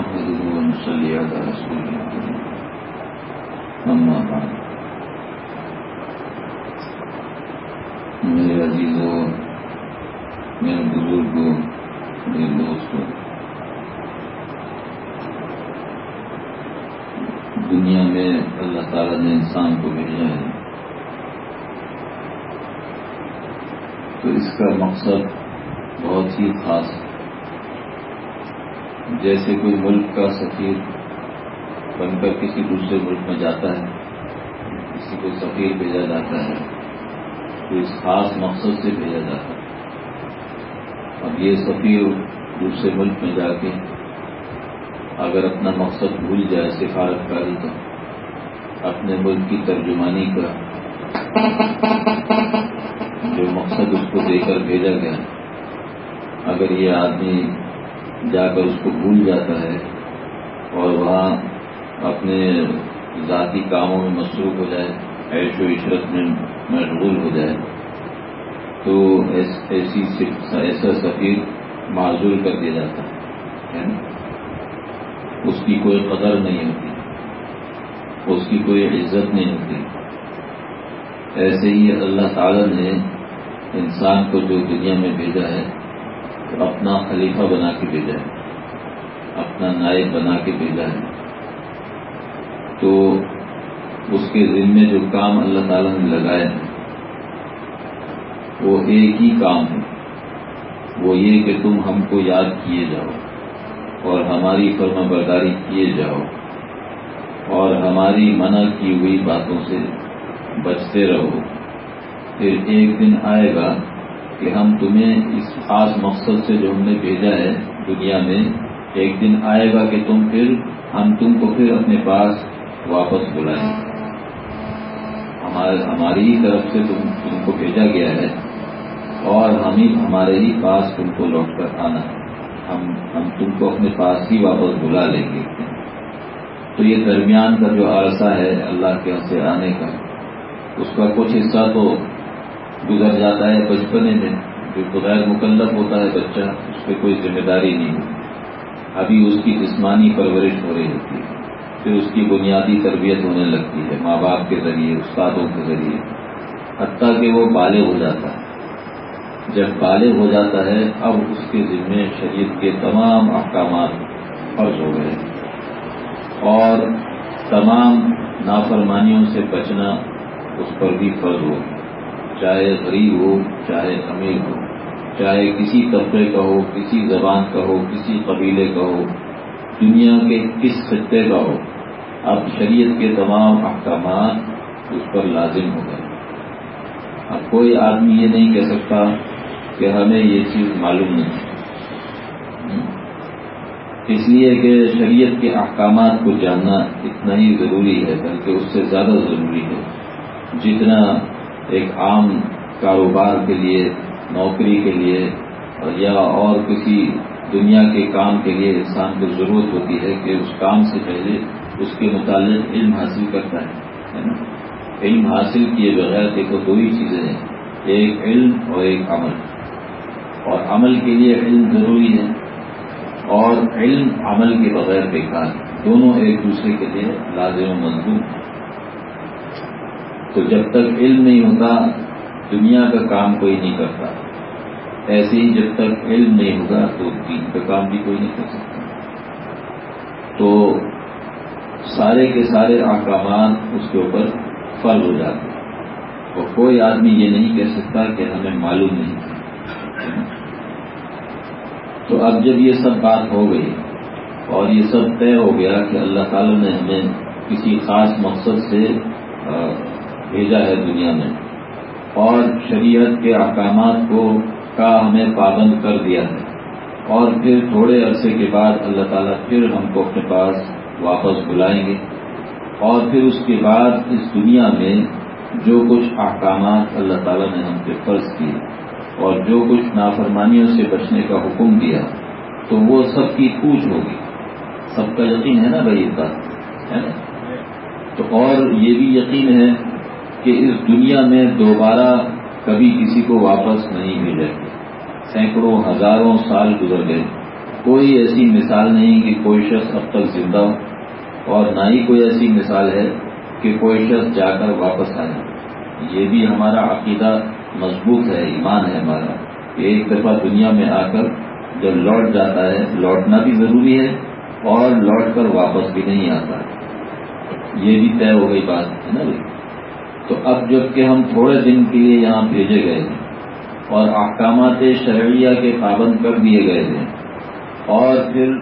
نحمده ونصلي على رسوله الكريم. أما بعد. میرے عزیزوں میرے بزرگوں میرے دوستوں دنیا میں اللہ تعالیٰ نے انسان کو بھیجا ہے. تو اس کا مقصد بہت ہی خاص ہے جیسے کوئی ملک کا سفیر بن کر کسی دوسرے ملک میں جاتا ہے، کسی کو سفیر بھیجا جاتا ہے تو اس خاص مقصد سے بھیجا جاتا ہے۔ اب یہ سفیر دوسرے ملک میں جا کے اگر اپنا مقصد بھول جائے سفارت کاری کا، اپنے ملک کی ترجمانی کا، جو مقصد اس کو دے کر بھیجا گیا۔ اگر یہ آدمی جا کر اس کو بھول جاتا ہے اور وہاں اپنے ذاتی کاموں میں مصروف ہو جائے، عیش و عشرت میں مشغول ہو جائے۔ تو ایسی ایسا سفیر معذور کر دیا جاتا ہے اس کی کوئی قدر نہیں ہوتی، اس کی کوئی عزت نہیں ہوتی۔ ایسے ہی اللہ تعالی نے انسان کو جو دنیا میں بھیجا ہے اپنا خلیفہ بنا کے بھیجا ہے، اپنا نائب بنا کے بھیجا ہے۔ تو اس کے ذمے جو کام اللہ تعالیٰ نے لگائے ہیں وہ ایک ہی کام ہے۔ وہ یہ کہ تم ہم کو یاد کیے جاؤ اور ہماری فرما برداری کیے جاؤ اور ہماری منع کی ہوئی باتوں سے بچتے رہو۔ پھر ایک دن آئے گا کہ ہم تمہیں اس خاص مقصد سے جو ہم نے بھیجا ہے دنیا میں، ایک دن آئے گا کہ تم پھر ہم تم کو پھر اپنے پاس واپس بلائیں۔ ہماری ہی طرف سے تم تم کو بھیجا گیا ہے اور ہم ہی ہمارے ہی پاس تم کو لوٹ کر آنا۔ ہے ہم ہم تم کو اپنے پاس ہی واپس بلا لیں گے۔ تو یہ درمیان کا جو عرصہ ہے اللہ کے سے آنے کا، اس کا کچھ حصہ تو گزر جاتا ہے بچپنے میں جو بغیر مکلف ہوتا ہے بچہ، اس پہ کوئی ذمہ داری نہیں ہوتی۔ ابھی اس کی جسمانی پرورش ہو رہی ہوتی ہے۔ پھر اس کی بنیادی تربیت ہونے لگتی ہے، ماں باپ کے ذریعے، استادوں کے ذریعے۔ حتیٰ کہ وہ بالغ ہو جاتا ہے۔ جب بالغ ہو جاتا ہے، اب اس کے ذمے شریف کے تمام احکامات فرض ہو گئے اور تمام نافرمانیوں سے بچنا اس پر بھی فرض ہو چاہے غریب ہو، چاہے امیر ہو، چاہے کسی طبقے کا ہو، کسی زبان کا ہو، کسی قبیلے کا ہو، دنیا کے کس خطے کا ہو، اب شریعت کے تمام احکامات اس پر لازم ہو گئے۔ اب کوئی آدمی یہ نہیں کہہ سکتا کہ ہمیں یہ چیز معلوم نہیں اس لیے کہ شریعت کے احکامات کو جاننا اتنا ہی ضروری ہے، بلکہ اس سے زیادہ ضروری ہے۔ جتنا ایک عام کاروبار کے لیے، نوکری کے لیے یا اور کسی دنیا کے کام کے لیے انسان کو ضرورت ہوتی ہے کہ اس کام سے پہلے اس کے متعلق علم حاصل کرتا ہے نا؟ علم حاصل کیے بغیر دیکھو دو ہی چیزیں ہیں، ایک علم اور ایک عمل۔ اور عمل کے لیے علم ضروری ہے اور علم عمل کے بغیر بیکار دونوں ایک دوسرے کے لیے لازم و مضبوط ہیں۔ تو جب تک علم نہیں ہوتا، دنیا کا کام کوئی نہیں کرتا۔ ایسے ہی جب تک علم نہیں ہوگا تو دین کا کام بھی کوئی نہیں کر سکتا۔ تو سارے کے سارے احکامات اس کے اوپر فرض ہو جاتے ہیں۔ اور کوئی آدمی یہ نہیں کہہ سکتا کہ ہمیں معلوم نہیں تو اب جب یہ سب بات ہو گئی اور یہ سب طے ہو گیا کہ اللہ تعالی نے ہمیں کسی خاص مقصد سے بھیجا ہے دنیا میں اور شریعت کے احکامات کو کا ہمیں پابند کر دیا ہے اور پھر تھوڑے عرصے کے بعد اللہ تعالیٰ پھر ہم کو اپنے پاس واپس بلائیں گے اور پھر اس کے بعد اس دنیا میں جو کچھ احکامات اللہ تعالیٰ نے ہم پہ فرض کیے اور جو کچھ نافرمانیوں سے بچنے کا حکم دیا تو وہ سب کی پوچھ ہوگی۔ سب کا یقین ہے نا بھائی بات؟ ہے نا؟ تو اور یہ بھی یقین ہے کہ اس دنیا میں دوبارہ کبھی کسی کو واپس نہیں ملے۔ سینکڑوں، ہزاروں سال گزر گئے۔ کوئی ایسی مثال نہیں کہ کوئی شخص اب تک زندہ ہو، اور نہ ہی کوئی ایسی مثال ہے کہ کوئی شخص جا کر واپس آئے۔ یہ بھی ہمارا عقیدہ مضبوط ہے، ایمان ہے ہمارا۔ کہ ایک دفعہ دنیا میں آ کر جب لوٹ جاتا ہے، لوٹنا بھی ضروری ہے اور لوٹ کر واپس بھی نہیں آتا۔ یہ بھی طے ہو گئی بات، ہے نا تو اب جبکہ ہم تھوڑے دن کے لیے یہاں بھیجے گئے ہیں اور احکامات شرعیہ کے پابند کر دیے گئے تھے اور پھر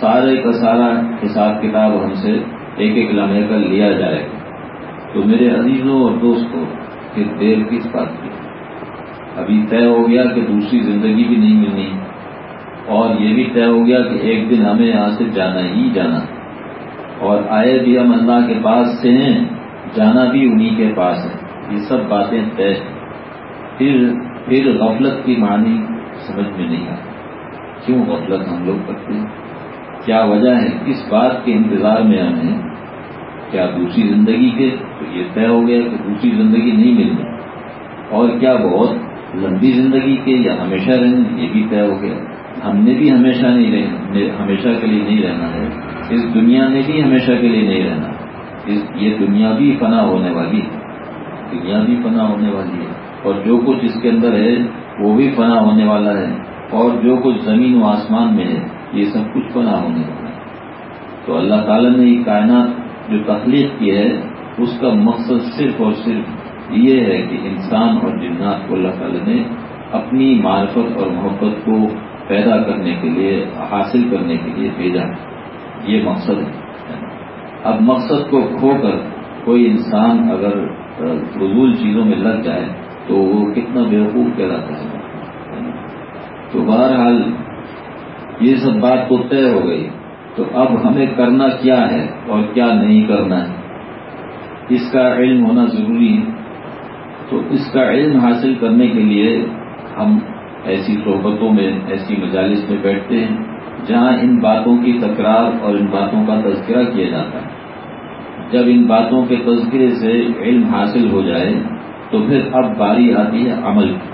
سارے کا سارا حساب کتاب ہم سے ایک ایک لمحے کا لیا جائے گا۔ تو میرے عزیزوں اور دوستوں، پھر دیر کس بات کی؟ ابھی طے ہو گیا کہ دوسری زندگی بھی نہیں ملنی اور یہ بھی طے ہو گیا کہ ایک دن ہمیں یہاں سے جانا ہی جانا۔ اور آئے بھی ہم اللہ کے پاس سے ہیں جانا بھی انہی کے پاس ہے۔ یہ سب باتیں طے پھر پھر غفلت کی معنی سمجھ میں نہیں آتی۔ کیوں غفلت ہم لوگ کرتے ہیں؟ کیا وجہ ہے؟ کس بات کے انتظار میں ہم ہیں؟ کیا دوسری زندگی کے تو یہ طے ہو گیا کہ دوسری زندگی نہیں ملنی اور کیا بہت لمبی زندگی کے یا ہمیشہ رہنا یہ بھی طے ہو گیا۔ ہم نے بھی ہمیشہ نہیں رہنا، ہمیشہ کے لیے نہیں رہنا ہے۔ اس دنیا میں بھی ہمیشہ کے لیے نہیں رہنا۔ اس یہ دنیا بھی فنا ہونے والی ہے۔ دنیا بھی فنا ہونے والی ہے۔ اور جو کچھ اس کے اندر ہے، وہ بھی فنا ہونے والا ہے۔ اور جو کچھ زمین و آسمان میں ہے، یہ سب کچھ فنا ہونے والا ہے۔ تو اللہ تعالیٰ نے یہ کائنات جو تخلیق کی ہے، اس کا مقصد صرف اور صرف یہ ہے کہ انسان اور جنات کو اللہ تعالیٰ نے اپنی معرفت اور محبت کو پیدا کرنے کے لیے، حاصل کرنے کے لیے بھیجا۔ یہ مقصد ہے۔ اب مقصد کو کھو کر کوئی انسان اگر فضول چیزوں میں لگ جائے تو وہ کتنا بیوقوف کہلاتا ہے۔ تو بہرحال یہ سب بات تو طے ہو گئی۔ تو اب ہمیں کرنا کیا ہے اور کیا نہیں کرنا ہے؟ اس کا علم ہونا ضروری ہے۔ تو اس کا علم حاصل کرنے کے لیے ہم ایسی صحبتوں میں، ایسی مجالس میں بیٹھتے ہیں۔ جہاں ان باتوں کی تکرار اور ان باتوں کا تذکرہ کیا جاتا ہے۔ جب ان باتوں کے تذکرے سے علم حاصل ہو جائے، تو پھر اب باری آتی ہے عمل کی۔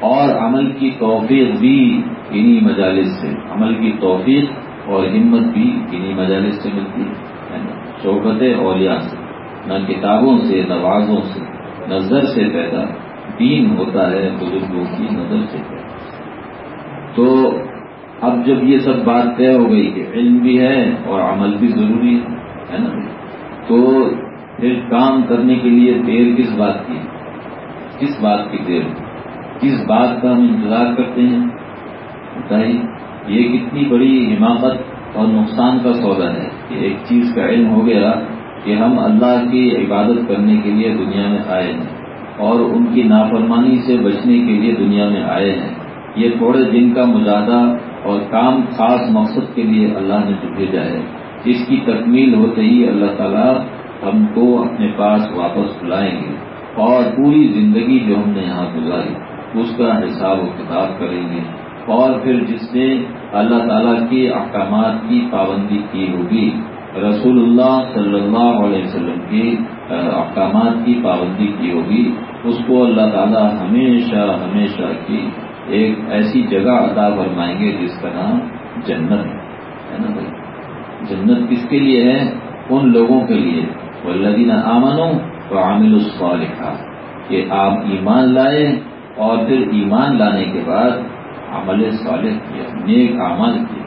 اور عمل کی توفیق بھی انہی مجالس سے، عمل کی توفیق اور ہمت بھی انہیں مجالس سے ملتی ہے۔ صحبت اولیاء سے، نہ کتابوں سے، نہ وازوں سے نظر سے پیدا، دین ہوتا ہے بزرگوں کی نظر سے۔ پیدا تو اب جب یہ سب بات طے ہو گئی کہ علم بھی ہے اور عمل بھی ضروری ہے نا؟ تو پھر کام کرنے کے لیے دیر کس بات کی کس بات کی دیر؟ کس بات کا ہم انتظار کرتے ہیں؟ بتائیے، یہ کتنی بڑی حماقت اور نقصان کا سودا ہے کہ ایک چیز کا علم ہو گیا کہ ہم اللہ کی عبادت کرنے کے لیے دنیا میں آئے ہیں اور ان کی نافرمانی سے بچنے کے لیے دنیا میں آئے ہیں۔ یہ تھوڑے دن کا مجاہدہ اور کام خاص مقصد کے لیے اللہ نے جو بھیجا ہے۔ اس کی تکمیل ہوتے ہی اللہ تعالیٰ ہم کو اپنے پاس واپس بلائیں گے اور پوری زندگی جو ہم نے یہاں گزاری، اس کا حساب و کتاب کریں گے۔ اور پھر جس نے اللہ تعالیٰ کے احکامات کی پابندی کی ہوگی، رسول اللہ صلی اللہ علیہ وسلم کی احکامات کی پابندی کی ہوگی، اس کو اللہ تعالیٰ ہمیشہ ہمیشہ کی ایک ایسی جگہ عطا فرمائیں گے جس کا نام جنت ہے۔ نا بھائی؟ جنت کس کے لیے ہے؟ ان لوگوں کے لیے۔ وہ لدین آمنوں تو عامل اس لکھا کہ آپ ایمان لائے اور پھر ایمان لانے کے بعد عمل صالح کیا، نیک اعمال کیا۔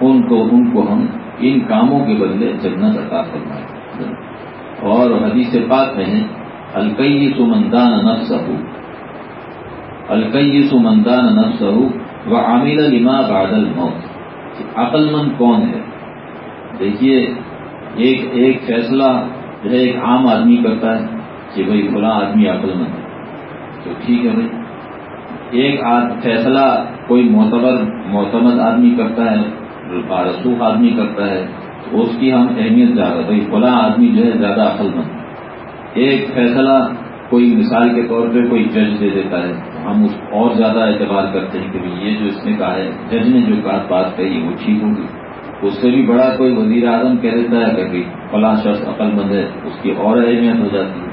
ان کو ان کو ہم ان کاموں کے بدلے جنت عطا فرمائے اور حدیث پاک میں ہے الکئی سمندان نفس ہو الکئی سمندان نفس ہو وہ عامل لما بادل موت عقل مند کون ہے؟ دیکھیے، ایک ایک فیصلہ جو ہے، ایک عام آدمی کرتا ہے کہ بھائی فلاں آدمی عقل مند ہے۔ تو ٹھیک ہے بھائی۔ ایک فیصلہ کوئی معتبر معتمد آدمی کرتا ہے رسوخ آدمی کرتا ہے، تو اس کی ہم اہمیت زیادہ بھائی فلاں آدمی جو ہے، زیادہ عقل مند ایک فیصلہ کوئی مثال کے طور پہ کوئی جج دے دیتا ہے۔ ہم اس اور زیادہ اعتبار کرتے ہیں کہ یہ جو اس نے کہا ہے، جج نے جو بات کہی، وہ ٹھیک ہوگی۔ اس سے بھی بڑا کوئی وزیر اعظم کہہ دیتا ہے کہ فلاں شخص عقل مند ہے، اس کی اور اہمیت ہو جاتی ہے۔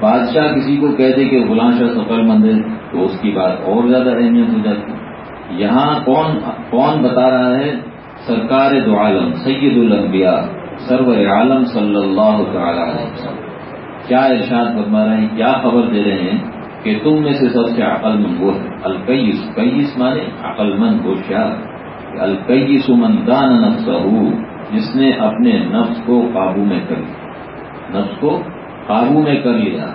بادشاہ کسی کو کہہ دے کہ غلام شاہ سفر مند ہے، تو اس کی بات اور زیادہ اہمیت ہو جاتی ہے۔ یہاں کون کون بتا رہا ہے؟ سرکار دو عالم، سید الانبیاء سرور عالم صلی اللہ تعالی علیہ وسلم۔ کیا ارشاد فرما رہے ہیں، کیا خبر دے رہے ہیں؟ کہ تم میں سے سب سے عقل مند وہ ہے۔ القیس، قیس مانے عقل مند ہوشیار القیس من دان نفس جس نے اپنے نفس کو قابو میں کر لیا۔ نفس کو قابو میں کر لیا۔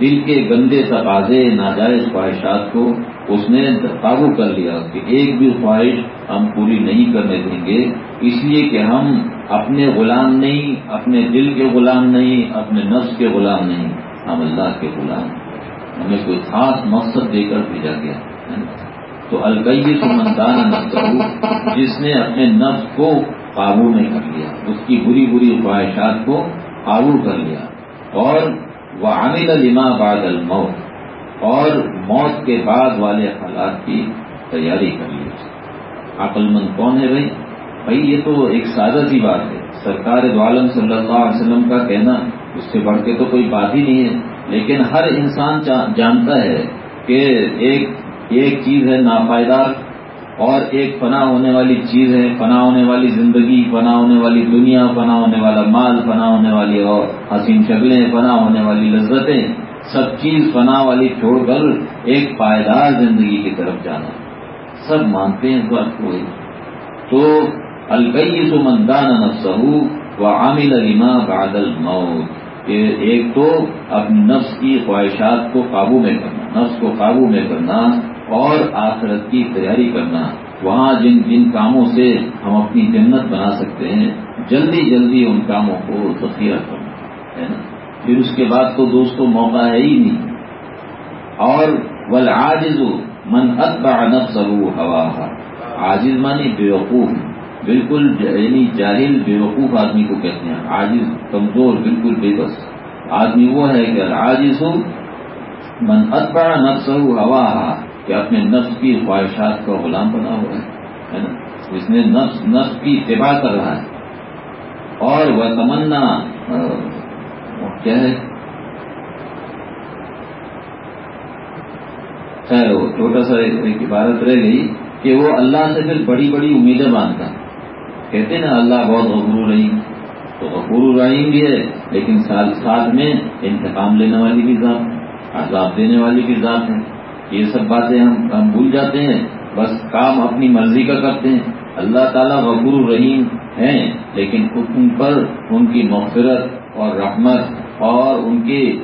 دل کے گندے تقاضے، ناجائز خواہشات کو اس نے قابو کر لیا کہ ایک بھی خواہش ہم پوری نہیں کرنے دیں گے۔ اس لیے کہ ہم اپنے غلام نہیں، اپنے دل کے غلام نہیں، اپنے نفس کے غلام نہیں، ہم اللہ کے غلام۔ ہیں ہمیں کوئی خاص مقصد دے کر بھیجا گیا تو القی سمندان نفس جس نے اپنے نفس کو قابو میں کر لیا، اس کی بری بری خواہشات کو قابو کر لیا۔ اور وہ عامل لما بعد الموت، اور موت کے بعد والے حالات کی تیاری کر لی۔ عقل مند کون ہے بھائی؟ بھائی، یہ تو ایک سادہ سی بات ہے۔ سرکار عالم صلی اللہ علیہ وسلم کا کہنا، اس سے بڑھ کے تو کوئی بات ہی نہیں ہے۔ لیکن ہر انسان جانتا ہے کہ ایک ایک چیز ہے ناپائیدار اور ایک فنا ہونے والی چیز ہے، فنا ہونے والی زندگی، فنا ہونے والی دنیا، فنا ہونے والا مال، فنا ہونے والی اور حسین شکلیں، فنا ہونے والی لذتیں، سب چیز فنا والی چھوڑ کر ایک پائیدار زندگی کی طرف جانا۔ سب مانتے ہیں اس بات کو۔ تو القی سمندان نفسہ و عامل علیما بادل موت ایک تو اپنی نفس کی خواہشات کو قابو میں کرنا، نفس کو قابو میں کرنا اور آخرت کی تیاری کرنا۔ وہاں جن جن کاموں سے ہم اپنی جنت بنا سکتے ہیں، جلدی جلدی ان کاموں کو ذخیرہ کرنا، ہے نا؟ پھر اس کے بعد تو دوستوں موقع ہے ہی نہیں۔ اور ول آجز من اتبع نفسه ہوا عاجز مانی بیوقوف۔ بالکل یعنی جاہل، بیوقوف آدمی کو کہتے ہیں۔ عاجز، کمزور، بالکل بے بس آدمی وہ ہے کہ عاجز ہو من اتبع نفسه ہوا کہ اپنے نفس کی خواہشات کا غلام بنا ہوا ہے نا؟ نے نفس نفس کی اتباع کر رہا ہے۔ اور وہ تمنا کیا ہے؟ خیر، وہ چھوٹا سا ایک عبارت رہ گئی کہ وہ اللہ سے پھر بڑی بڑی امیدیں باندھتا ہے۔ کہتے ہیں نا اللہ بہت غفور رحیم۔ تو غفور رحیم بھی ہے، لیکن ساتھ میں انتقام لینے والی بھی ذات ہے، عذاب دینے والی بھی ذات ہے۔ یہ سب باتیں ہم ہم بھول جاتے ہیں، بس کام اپنی مرضی کا کرتے ہیں۔ اللہ تعالیٰ غبور الرحیم ہیں، لیکن ان پر ان کی مغفرت اور رحمت اور ان کے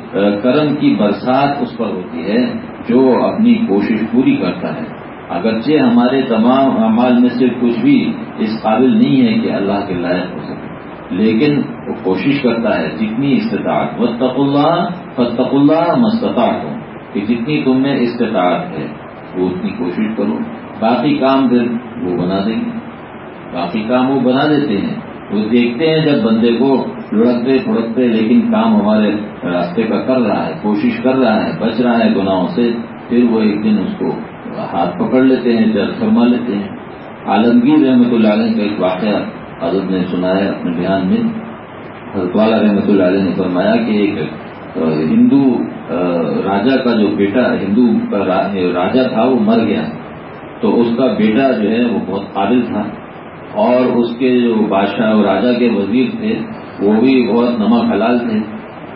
کرم کی برسات اس پر ہوتی ہے، جو اپنی کوشش پوری کرتا ہے۔ اگرچہ ہمارے تمام اعمال میں سے کچھ بھی اس قابل نہیں ہے کہ اللہ کے لائق ہو سکے، لیکن وہ کوشش کرتا ہے، جتنی استطاعت وطق اللہ فتق اللہ مستطاعت ہو کہ جتنی تم میں استطاعت ہے، وہ اتنی کوشش کرو۔ باقی کام پھر وہ بنا دیں گے۔ باقی کام وہ بنا دیتے ہیں۔ وہ دیکھتے ہیں جب بندے کو لڑکتے، پھڑکتے، لیکن کام ہمارے راستے کا کر رہا ہے، کوشش کر رہا ہے، بچ رہا ہے گناہوں سے، پھر وہ ایک دن اس کو ہاتھ پکڑ لیتے ہیں، جل فرما لیتے ہیں۔ عالمگیر رحمت اللہ علیہ کا ایک واقعہ حضرت نے سنایا اپنے بیان میں۔ حضرت والا رحمت اللہ علیہ نے فرمایا کہ ایک ہندو راجا کا جو بیٹا، ہندو کا راجا تھا، وہ مر گیا۔ تو اس کا بیٹا جو ہے، وہ بہت قابل تھا۔ اور اس کے جو بادشاہ راجا کے وزیر تھے، وہ بھی بہت نمک حلال تھے،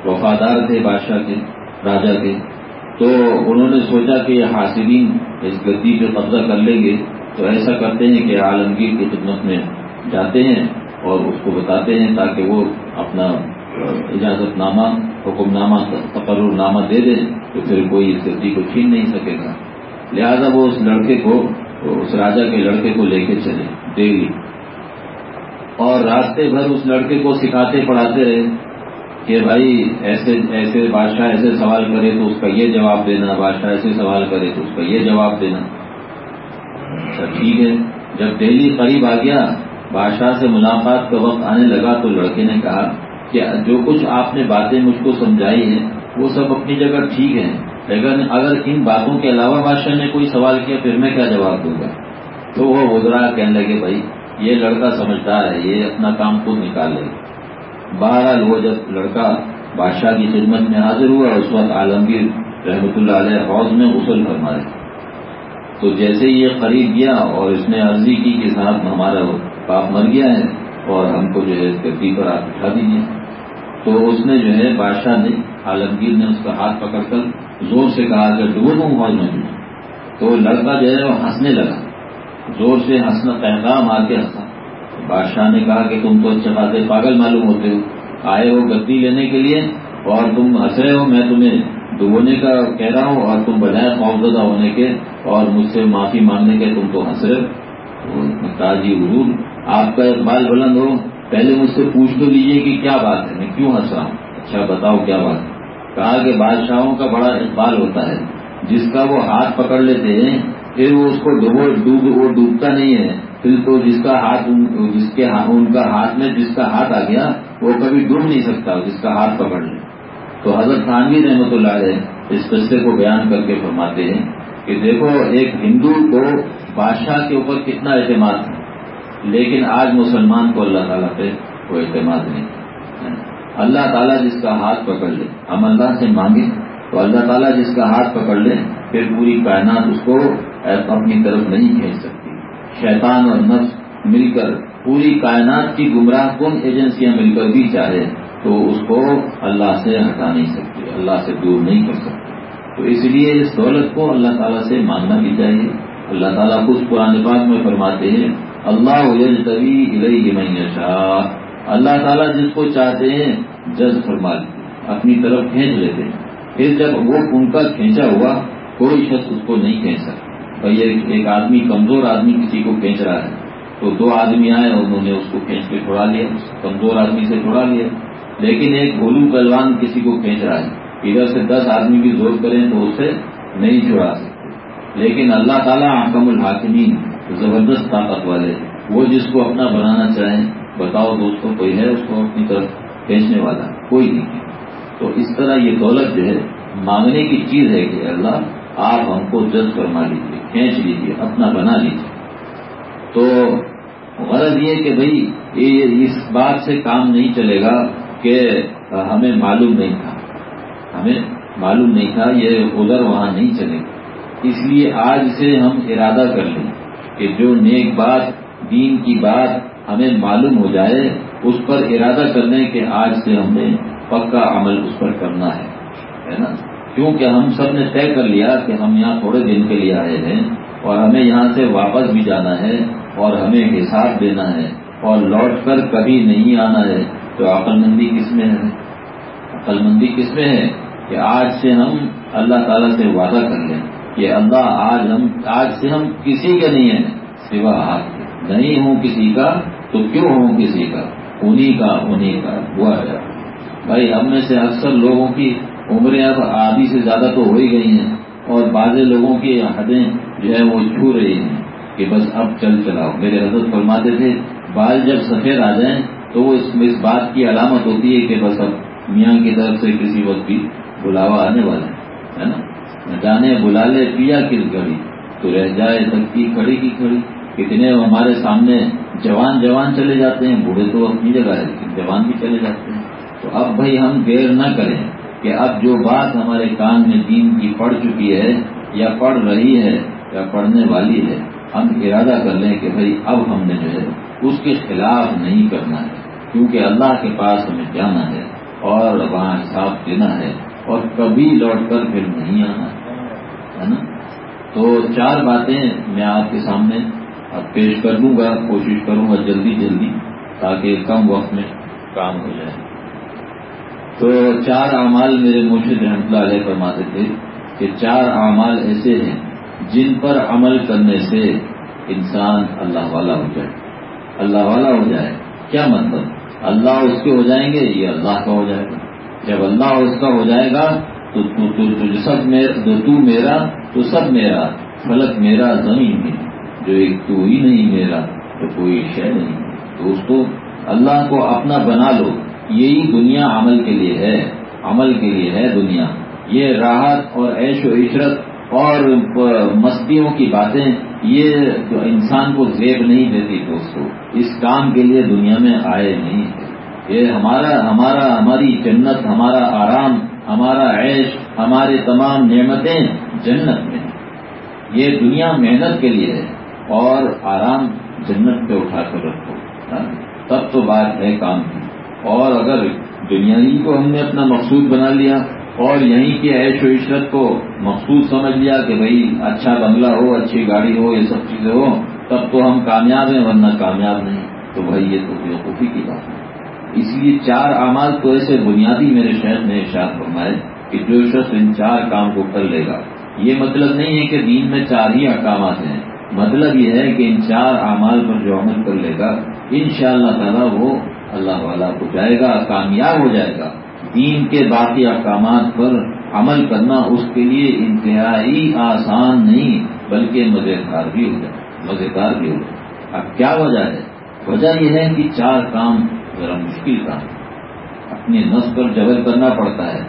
وفادار تھے بادشاہ کے، راجا کے۔ تو انہوں نے سوچا کہ یہ حاصلین اس گدی پہ قبضہ کر لیں گے، تو ایسا کرتے ہیں کہ عالمگیر کی خدمت میں جاتے ہیں اور اس کو بتاتے ہیں تاکہ وہ اپنا اجازت نامہ حکم نامہ تقرر نامہ دے دیں، تو پھر کوئی اس گدی کو چھین نہیں سکے گا۔ لہذا وہ اس لڑکے کو، اس راجا کے لڑکے کو لے کے چلے ڈیلی اور راستے بھر اس لڑکے کو سکھاتے پڑھاتے رہے۔ کہ بھائی ایسے ایسے بادشاہ ایسے سوال کرے تو اس کا یہ جواب دینا، بادشاہ ایسے سوال کرے تو اس کا یہ جواب دینا۔ اچھا ٹھیک ہے۔ جب دہلی قریب آ گیا، بادشاہ سے ملاقات کا وقت آنے لگا تو لڑکے نے کہا کہ جو کچھ آپ نے باتیں مجھ کو سمجھائی ہیں، وہ سب اپنی جگہ ٹھیک ہیں۔ لیکن اگر ان باتوں کے علاوہ بادشاہ نے کوئی سوال کیا، پھر میں کیا جواب دوں گا؟ تو وہ گزرا کہنے لگے، بھائی، یہ لڑکا سمجھدار ہے، یہ اپنا کام خود نکال لے۔ بہرحال وہ جب لڑکا بادشاہ کی خدمت میں حاضر ہوا، اس وقت عالمگیر رحمۃ اللہ علیہ حوض میں غسل فرمائے۔ تو جیسے یہ قریب گیا اور اس نے عرضی کی کہ صاحب، ہمارا باپ مر گیا ہے اور ہم کو جو ہے گدی پر آپ اٹھا دیجیے تو اس نے جو ہے بادشاہ نے، عالمگیر نے اس کا ہاتھ پکڑ کر زور سے کہا کہ ڈبو دوں موج میں تو لڑکا جو ہے وہ ہنسنے لگا۔ زور سے ہنسنا پہنگا مار کے ہنسا۔ بادشاہ نے کہا کہ تم تو اچھے خاصے پاگل معلوم ہوتے ہو۔ آئے ہو گدی لینے کے لیے اور تم ہنس رہے ہو، میں تمہیں ڈبونے کا کہہ رہا ہوں اور تم بجائے خوفزدہ ہونے کے اور مجھ سے معافی مانگنے کے تم تو ہنس رہے ہو۔ تاجی حضور، آپ کا اقبال بلند ہو۔ پہلے مجھ سے پوچھ تو لیجیے کہ کیا بات ہے، میں کیوں ہنس رہا ہوں؟ اچھا بتاؤ کیا بات ہے۔ کہا کہ بادشاہوں کا بڑا اقبال ہوتا ہے، جس کا وہ ہاتھ پکڑ لیتے ہیں، پھر وہ اس کو ڈوب وہ ڈوبتا نہیں ہے۔ پھر تو جس کا ہاتھ جس کے ہاں- ان کا ہاتھ میں جس کا ہاتھ آ گیا، وہ کبھی ڈوب نہیں سکتا، جس کا ہاتھ پکڑ لے۔ تو حضرت خانوی رحمت اللہ علیہ اس قصے کو بیان کر کے فرماتے ہیں کہ دیکھو، ایک ہندو کو بادشاہ کے اوپر کتنا اعتماد تھا لیکن آج مسلمان کو اللہ تعالیٰ پہ کوئی اعتماد نہیں۔ اللہ تعالیٰ جس کا ہاتھ پکڑ لے، ہم اللہ سے مانگیں تو اللہ تعالیٰ جس کا ہاتھ پکڑ لے، پھر پوری کائنات اس کو اپنی طرف نہیں کھینچ سکتی۔ شیطان اور نفس مل کر پوری کائنات کی گمراہ کن ایجنسیاں مل کر بھی چاہے تو اس کو اللہ سے ہٹا نہیں سکتی اللہ سے دور نہیں کر سکتی تو اس لیے اس دولت کو اللہ تعالیٰ سے مانگنا بھی چاہیے۔ اللہ تعالیٰ کو اس قرآن پاک میں فرماتے ہیں، اللہ طبی میں شاہ اللہ تعالیٰ جس کو چاہتے ہیں جز فرما لیتے اپنی طرف کھینچ لیتے ہیں۔ پھر جب وہ ان کا کھینچا ہوا، کوئی شخص اس کو نہیں کھینچ سکتا۔ بھائی ایک آدمی کمزور آدمی کسی کو کھینچ رہا ہے۔ تو دو آدمی آئے انہوں نے اس کو کھینچ کے چھوڑا لیا۔ کمزور آدمی سے چھوڑا لیا۔ لیکن ایک بھولو پہلوان کسی کو کھینچ رہا ہے۔ ادھر سے دس آدمی بھی زور کریں تو اسے نہیں چھوڑا سکتے۔ لیکن اللہ تعالیٰ حکم الحاکمین، زبردست طاقت والے وہ جس کو اپنا بنانا چاہیں، بتاؤ دوستوں کوئی ہے اس کو اپنی طرف کھینچنے والا؟ کوئی نہیں۔ تو اس طرح یہ دولت جو ہے، مانگنے کی چیز ہے کہ اللہ آپ ہم کو جذب فرما لیجیے کھینچ لیجیے اپنا بنا لیجیے تو غرض یہ کہ بھائی اس بات سے کام نہیں چلے گا کہ ہمیں معلوم نہیں تھا۔ ہمیں معلوم نہیں تھا، یہ ادھر وہاں نہیں چلے گا۔ اس لیے آج سے ہم ارادہ کر لیں کہ جو نیک بات، دین کی بات ہمیں معلوم ہو جائے، اس پر ارادہ کر لیں کہ آج سے ہم نے پکا عمل اس پر کرنا ہے نا؟ کیونکہ ہم سب نے طے کر لیا کہ ہم یہاں تھوڑے دن کے لیے آئے ہیں اور ہمیں یہاں سے واپس بھی جانا ہے اور ہمیں حساب دینا ہے اور لوٹ کر کبھی نہیں آنا ہے تو عقل مندی کس میں ہے؟ عقل مندی کس میں ہے کہ آج سے ہم اللہ تعالیٰ سے وعدہ کر لیں کہ اللہ آج ہم، آج سے ہم کسی کے نہیں ہیں سوا آپ نہیں ہوں کسی کا تو کیوں ہوں کسی کا؟ انہیں کا انہیں کا۔ ہوا ہے۔ بھائی ہم میں سے اکثر لوگوں کی عمریں اب آدھی سے زیادہ تو ہو ہی گئی ہیں اور بعض لوگوں کی حدیں جو ہے وہ چھو رہی ہیں کہ بس اب چل چلاؤ۔ میرے حضرت فرماتے تھے، بال جب سفید آ جائیں تو وہ اس بات کی علامت ہوتی ہے کہ بس اب میاں کی طرف سے کسی وقت بھی بلاوا آنے والا ہے نا؟ جانے بلا لے پیا کس گھڑی۔ تو رہ جائے تک کھڑی کی کھڑی۔ کتنے ہمارے سامنے جوان جوان چلے جاتے ہیں، بوڑھے تو اپنی جگہ ہے، لیکن جوان بھی چلے جاتے ہیں۔ تو اب بھائی ہم دیر نہ کریں۔ کہ اب جو بات ہمارے کان میں دین کی پڑ چکی ہے یا پڑھ رہی ہے یا پڑھنے والی ہے، ہم ارادہ کر لیں کہ بھائی اب ہم نے جو ہے اس کے خلاف نہیں کرنا ہے، کیونکہ اللہ کے پاس ہمیں جانا ہے اور وہاں حساب دینا ہے اور کبھی لوٹ کر پھر نہیں آنا، ہے نا؟ تو چار باتیں میں آپ کے سامنے اب پیش کر دوں گا، کوشش کروں گا جلدی جلدی تاکہ کم وقت میں کام ہو جائے۔ تو چار اعمال میرے مرشد رحمت اللہ علیہ فرماتے تھے کہ چار اعمال ایسے ہیں جن پر عمل کرنے سے انسان اللہ والا ہو جائے۔ اللہ والا ہو جائے، کیا مطلب؟ اللہ اس کے ہو جائیں گے، یہ اللہ کا ہو جائے گا۔ جب اللہ اس کا ہو جائے گا، تو سب تو میرا، تو سب میرا فلک میرا، زمین بھی جو ایک تو ہی نہیں میرا، تو کوئی شے نہیں۔ دوستو اللہ کو اپنا بنا لو۔ یہی دنیا عمل کے لیے ہے، عمل کے لیے ہے دنیا۔ یہ راحت اور عیش و عشرت اور مستیوں کی باتیں، یہ جو انسان کو زیب نہیں دیتی دوستو، اس کام کے لیے دنیا میں آئے نہیں یہ ہمارا ہمارا، ہماری جنت، ہمارا آرام، ہمارا عیش، ہمارے تمام نعمتیں جنت میں یہ دنیا محنت کے لیے ہے اور آرام جنت پہ اٹھا کر رکھو۔ ہاں؟ تب تو بات ہے کام کی۔ اور اگر دنیا ہی کو ہم نے اپنا مقصود بنا لیا اور یہیں کی عیش و عشرت کو مقصود سمجھ لیا کہ بھائی اچھا بنگلہ ہو، اچھی گاڑی ہو، یہ سب چیزیں ہو تب تو ہم کامیاب ہیں، ورنہ کامیاب نہیں۔ تو بھائی یہ تو بےوقوفی کی بات ہے۔ اس لیے چار اعمال تو ایسے بنیادی میرے شہر نے ارشاد فرمائے کہ جو شخص ان چار کام کو کر لے گا۔ یہ مطلب نہیں ہے کہ دین میں چار ہی احکامات ہیں۔ مطلب یہ ہے کہ ان چار اعمال پر جو عمل کر لے گا ان شاء اللہ تعالیٰ وہ اللہ والا ہو جائے گا، کامیاب ہو جائے گا۔ دین کے باقی احکامات پر عمل کرنا اس کے لیے انتہائی آسان نہیں، بلکہ مزیدار بھی ہو جائے، مزیدار بھی ہو جائے۔ اب کیا وجہ ہے؟ وجہ یہ ہے کہ چار کام ذرا مشکل کام اپنے نس پر جبر کرنا پڑتا ہے۔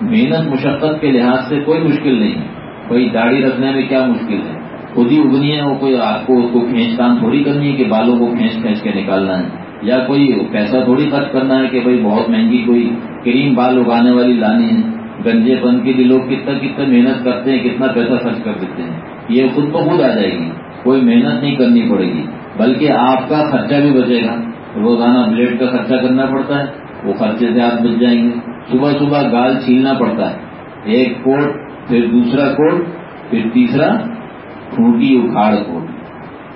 محنت مشقت کے لحاظ سے کوئی مشکل نہیں ہے۔ کوئی داڑھی رکھنے میں کیا مشکل ہے؟ خود ہی اگنی ہے وہ کوئی آپ کو اس کو کھینچ کام تھوڑی کرنی ہے کہ بالوں کو کھینچ کھینچ کے نکالنا ہے۔ یا کوئی پیسہ تھوڑی خرچ کرنا ہے کہ بھائی بہت مہنگی کوئی کریم بال اگانے والی لانی ہے، گنجے پن کے لیے لوگ کتنا کتنا محنت کرتے ہیں، کتنا پیسہ خرچ کر دیتے ہیں۔ یہ خود بخود آ جائے گی۔ کوئی محنت نہیں کرنی پڑے گی۔ بلکہ آپ کا خرچہ بھی بچے گا۔ روزانہ بلیڈ کا خرچہ کرنا پڑتا ہے، وہ خرچے سے آپ بچ جائیں گے۔ صبح صبح گال چھیلنا پڑتا ہے۔ ایک کوٹ، پھر دوسرا کوٹ، پھر تیسرا کھوٹی اکھاڑ کوٹ۔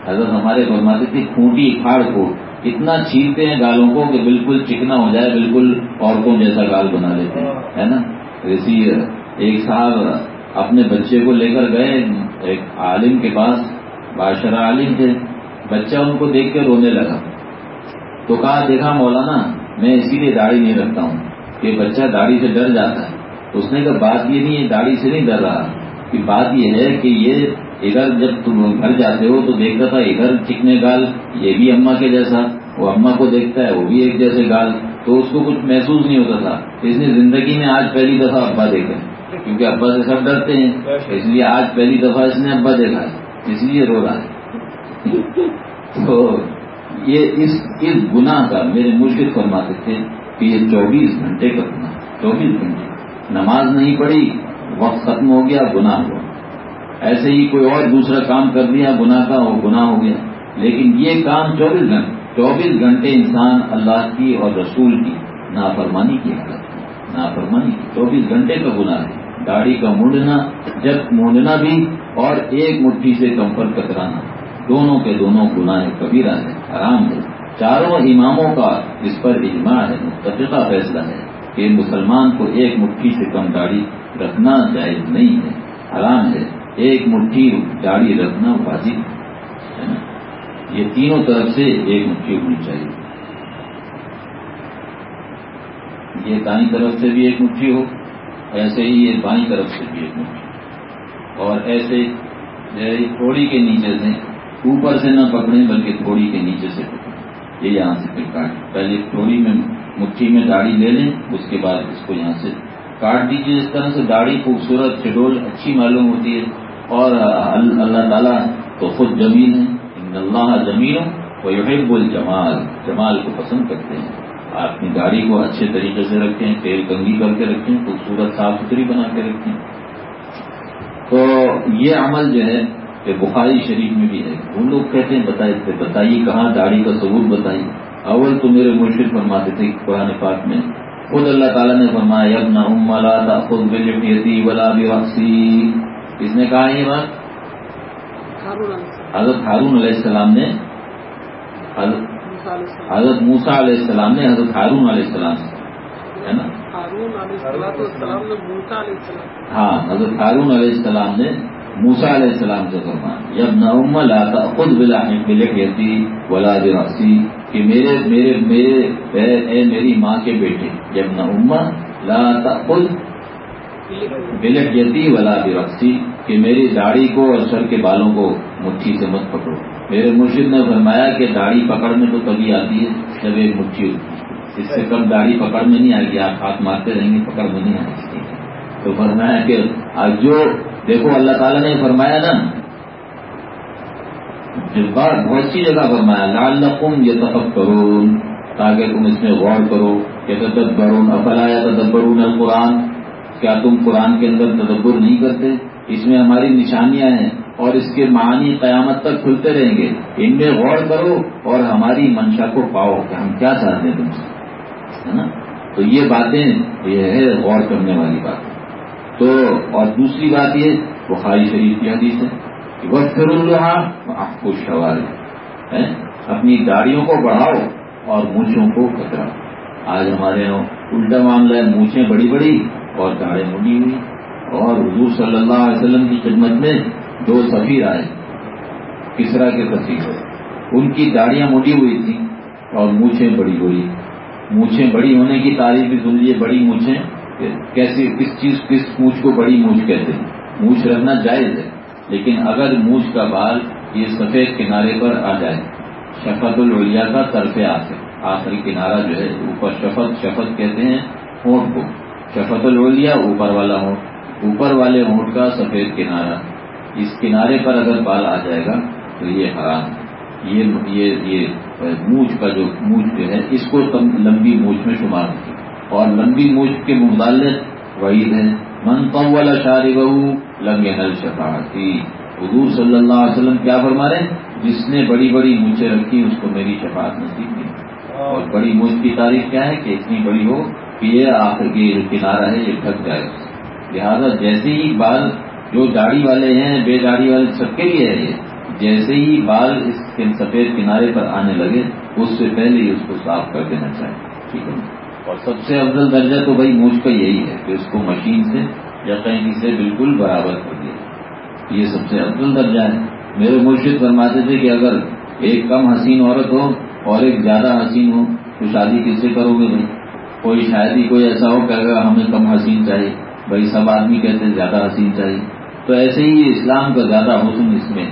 حضرت ہمارے فرماتے تھے، کھوٹی اکھاڑ کوٹ۔ اتنا چھیلتے ہیں گالوں کو کہ بالکل چکنا ہو جائے، بالکل عورتوں جیسا گال بنا لیتے ہیں، ہے نا؟ اسی ایک صاحب اپنے بچے کو لے کر گئے، ایک عالم کے پاس بادشاہ عالم تھے، بچہ ان کو دیکھ کے رونے لگا۔ تو کہا، دیکھا مولانا، میں اسی لیے داڑھی نہیں رکھتا ہوں کہ بچہ داڑھی سے ڈر جاتا ہے۔ اس نے کہا، بات یہ نہیں ہے، داڑھی سے نہیں ڈر رہا۔ کہ بات یہ ہے کہ یہ ادھر جب تم گھر جاتے ہو تو دیکھتا تھا ادھر چکنے گال، یہ بھی اما کے جیسا، وہ اما کو دیکھتا ہے، وہ بھی ایک جیسے گال۔ تو اس کو کچھ محسوس نہیں ہوتا تھا۔ اس نے زندگی میں آج پہلی دفعہ ابا دیکھا کیونکہ ابا سے سب ڈرتے ہیں۔ اس لیے آج پہلی دفعہ اس نے ابا دیکھا ہے۔ اس لیے رو رہا ہے۔ تو یہ اس اس گناہ کا میرے مشکل فرماتے تھے کہ یہ چوبیس گھنٹے کا گناہ چوبیس گھنٹے۔ نماز نہیں پڑھی۔ وقت ختم ہو گیا، گناہ ہوا ایسے ہی کوئی اور دوسرا کام کر دیا، گناہ کا وہ گناہ ہو گیا۔ لیکن یہ کام چوبیس گھنٹے چوبیس گھنٹے انسان اللہ کی اور رسول کی نافرمانی کی حالت نافرمانی کی۔ چوبیس گھنٹے کا گناہ ہے۔ گاڑی کا مونڈنا، جب مونڈنا بھی اور ایک مٹھی سے کمفر کترانا۔ دونوں کے دونوں گناہ کبیرہ ہے حرام ہے چاروں اماموں کا اس پر اجماع ہے، متفقہ فیصلہ ہے کہ مسلمان کو ایک مٹھی سے کم داڑھی رکھنا جائز نہیں ہے، حرام ہے۔ ایک مٹھی داڑھی رکھنا واجب ہے نا؟ یہ تینوں طرف سے ایک مٹھی ہونی چاہیے۔ یہ دائیں طرف سے بھی ایک مٹھی ہو، ایسے ہی یہ بائیں طرف سے بھی ایک مٹھی۔ اور ایسے تھوڑی کے نیچے سے، اوپر سے نہ پکڑیں بلکہ تھوڑی کے نیچے سے پکڑیں۔ یہ یہاں سے پھر کاٹ، پہلے تھوڑی میں مٹھی میں داڑھی لے لیں، اس کے بعد اس کو یہاں سے کاٹ دیجیے اس طرح سے داڑھی خوبصورت چڈول اچھی معلوم ہوتی ہے۔ اور اللہ تعالیٰ تو خود جمیل ہے ان اللہ جمیل وہ یحب الجمال، جمال کو پسند کرتے ہیں۔ آپ اپنی گاڑی کو اچھے طریقے سے رکھیں تیل کنگی کر کے رکھیں خوبصورت صاف ستھری بنا کے رکھیں تو یہ عمل جو ہے کہ بخاری شریف میں بھی ہے۔ وہ لوگ کہتے ہیں، بتائیے بتائیے کہاں داڑھی کا ثبوت بتائیے اول تو میرے مرشد فرماتے تھے قرآن پاک میں خود اللہ تعالیٰ نے فرمایا اب نہ خود بلتی ولا بھی کس نے کہا یہ بات؟ حضرت ہارون علیہ السلام نے حضرت موسا علیہ السلام۔ نے حضرت ہارون علیہ السلام سے ہے نا؟ ہاں حضرت ہارون علیہ السلام نے موسا علیہ السلام سے فرمایا جب نہ لاتا خود بلا بلتی ولا راسی کہ میرے میرے میرے اے میری ماں کے بیٹے جب نہ اما لا خود بلٹ جتی ولا برقصی کہ میری داڑھی کو اور سر کے بالوں کو مٹھی سے مت پکڑو۔ میرے مرشد نے فرمایا کہ داڑھی پکڑ میں تو کبھی آتی ہے، جب ایک مٹھی ہوتی اس سے کم داڑھی پکڑ میں نہیں آئے گی، آپ ہاتھ مارتے رہیں گے پکڑ میں نہیں آئے گی۔ تو فرمایا کہ جو دیکھو، اللہ تعالیٰ نے فرمایا نا بات بہت جگہ فرمایا لال نقم یہ تفق کرو تاکہ تم اس میں غور کرو کہ تدبرون افلایا تدبرون القرآن؟ کیا تم قرآن کے اندر تدبر نہیں کرتے؟ اس میں ہماری نشانیاں ہیں اور اس کے معنی قیامت تک کھلتے رہیں گے۔ ان میں غور کرو اور ہماری منشا کو پاؤ کہ ہم کیا چاہتے ہیں تم سے، ہے نا؟ تو یہ باتیں، یہ ہے غور کرنے والی بات تو اور دوسری بات یہ، بخاری شریف کی حدیث ہے کہ وقت پھر آپ کو سوال ہے اپنی گاڑیوں کو بڑھاؤ اور مونچھوں کو کتراؤ آج ہمارے یہاں الٹا معاملہ ہے، مونچھیں بڑی بڑی اور گاڑیں مڑی ہوئی۔ اور حضور صلی اللہ علیہ وسلم کی خدمت میں دو سفیر آئے۔ کسرا کے سفیر۔ ان کی داڑیاں مڑی ہوئی تھیں اور مونچھیں بڑی ہوئی۔ مونچھیں بڑی ہونے کی تعریف بھی سن لیے بڑی مونچھیں۔ کیسی کس چیز، کس مونچھ کو بڑی مونچھ کہتے ہیں۔ مونچھ رہنا جائز ہے، لیکن اگر مونچھ کا بال یہ سفید کنارے پر آ جائے، شفت الولیا کا طرف آخر آخری کنارہ جو ہے، اوپر شفت شفت کہتے ہیں ہونٹ کو۔ شفت الولیا اوپر والا ہونٹ۔ اوپر والے ہونٹ کا سفید کنارہ۔ اس کنارے پر اگر بال آ جائے گا، تو یہ حرام یہ یہ یہ مونچھ کا جو مونچھ جو ہے، اس کو لمبی مونچھ میں شمار کی اور لمبی مونچھ کے متعلق وعید ہے، من والا شاری بہو لمبے نل شفاعتی. حضور صلی اللہ علیہ وسلم کیا فرما رہے جس نے بڑی بڑی مونچھیں رکھی، اس کو میری شفاعت نصیب کی اور بڑی مونچھ کی تاریخ کیا ہے کہ اتنی بڑی ہو کہ یہ آخر کی کنارہ ہے، یہ ڈھک جائے۔ لہٰذا جیسے ہی بال، جو داڑھی والے ہیں، بے داڑھی والے سب کے لیے ہے یہ جیسے ہی بال اس کے سفید کنارے پر آنے لگے، اس سے پہلے ہی اس کو صاف کر دینا چاہیے۔ ٹھیک ہے۔ اور سب سے افضل درجہ تو بھائی مونچھ کا یہی ہے کہ اس کو مشین سے یا کہیں سے بالکل برابر کر دیا یہ سب سے افضل درجہ ہے۔ میرے مرشد فرماتے تھے کہ اگر ایک کم حسین عورت ہو اور ایک زیادہ حسین ہو تو شادی کس سے کرو گے بھائی؟ کوئی شاید ہی کوئی ایسا ہو کہ اگر ہمیں کم حسین چاہیے، بھائی سب آدمی کہتے ہیں زیادہ حسین چاہیے۔ تو ایسے ہی اسلام کا زیادہ حسن اس میں